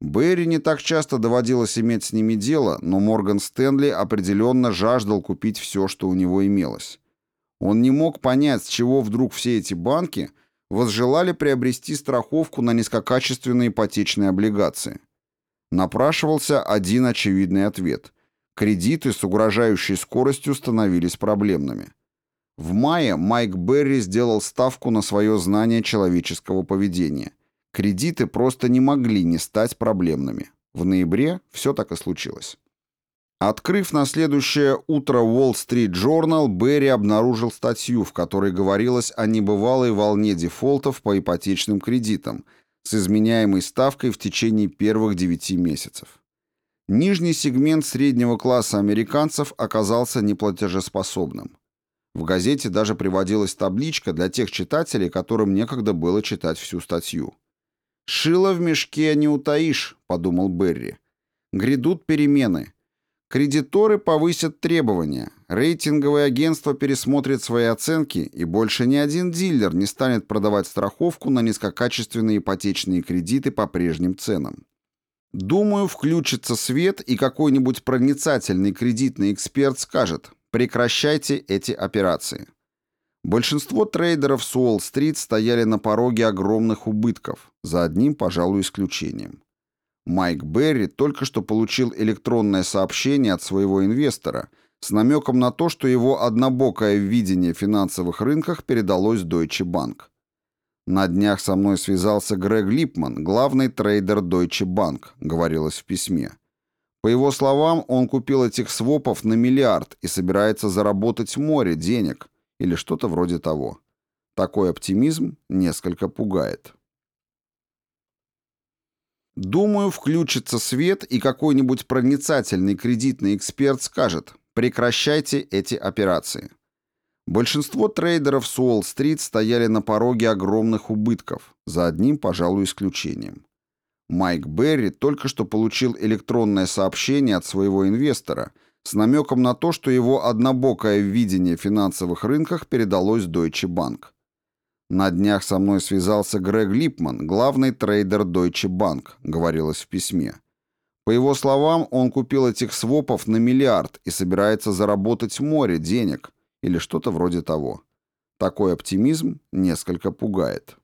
Берри не так часто доводилось иметь с ними дело, но Морган Стэнли определенно жаждал купить все, что у него имелось. Он не мог понять, с чего вдруг все эти банки возжелали приобрести страховку на низкокачественные ипотечные облигации. Напрашивался один очевидный ответ – Кредиты с угрожающей скоростью становились проблемными. В мае Майк Берри сделал ставку на свое знание человеческого поведения. Кредиты просто не могли не стать проблемными. В ноябре все так и случилось. Открыв на следующее утро Wall Street Journal, Берри обнаружил статью, в которой говорилось о небывалой волне дефолтов по ипотечным кредитам с изменяемой ставкой в течение первых 9 месяцев. Нижний сегмент среднего класса американцев оказался неплатежеспособным. В газете даже приводилась табличка для тех читателей, которым некогда было читать всю статью. «Шило в мешке не утаишь», — подумал Берри. «Грядут перемены. Кредиторы повысят требования, рейтинговые агентства пересмотрят свои оценки, и больше ни один дилер не станет продавать страховку на низкокачественные ипотечные кредиты по прежним ценам. Думаю, включится свет, и какой-нибудь проницательный кредитный эксперт скажет «прекращайте эти операции». Большинство трейдеров с Уолл-стрит стояли на пороге огромных убытков, за одним, пожалуй, исключением. Майк Берри только что получил электронное сообщение от своего инвестора с намеком на то, что его однобокое видение финансовых рынках передалось Deutsche Bank. «На днях со мной связался Грег Липман, главный трейдер Deutsche Bank», — говорилось в письме. По его словам, он купил этих свопов на миллиард и собирается заработать море денег или что-то вроде того. Такой оптимизм несколько пугает. Думаю, включится свет, и какой-нибудь проницательный кредитный эксперт скажет «прекращайте эти операции». Большинство трейдеров с Уолл-стрит стояли на пороге огромных убытков, за одним, пожалуй, исключением. Майк Берри только что получил электронное сообщение от своего инвестора с намеком на то, что его однобокое видение финансовых рынках передалось Deutsche Bank. «На днях со мной связался Грег Липман, главный трейдер Deutsche Bank», — говорилось в письме. По его словам, он купил этих свопов на миллиард и собирается заработать море денег или что-то вроде того. Такой оптимизм несколько пугает.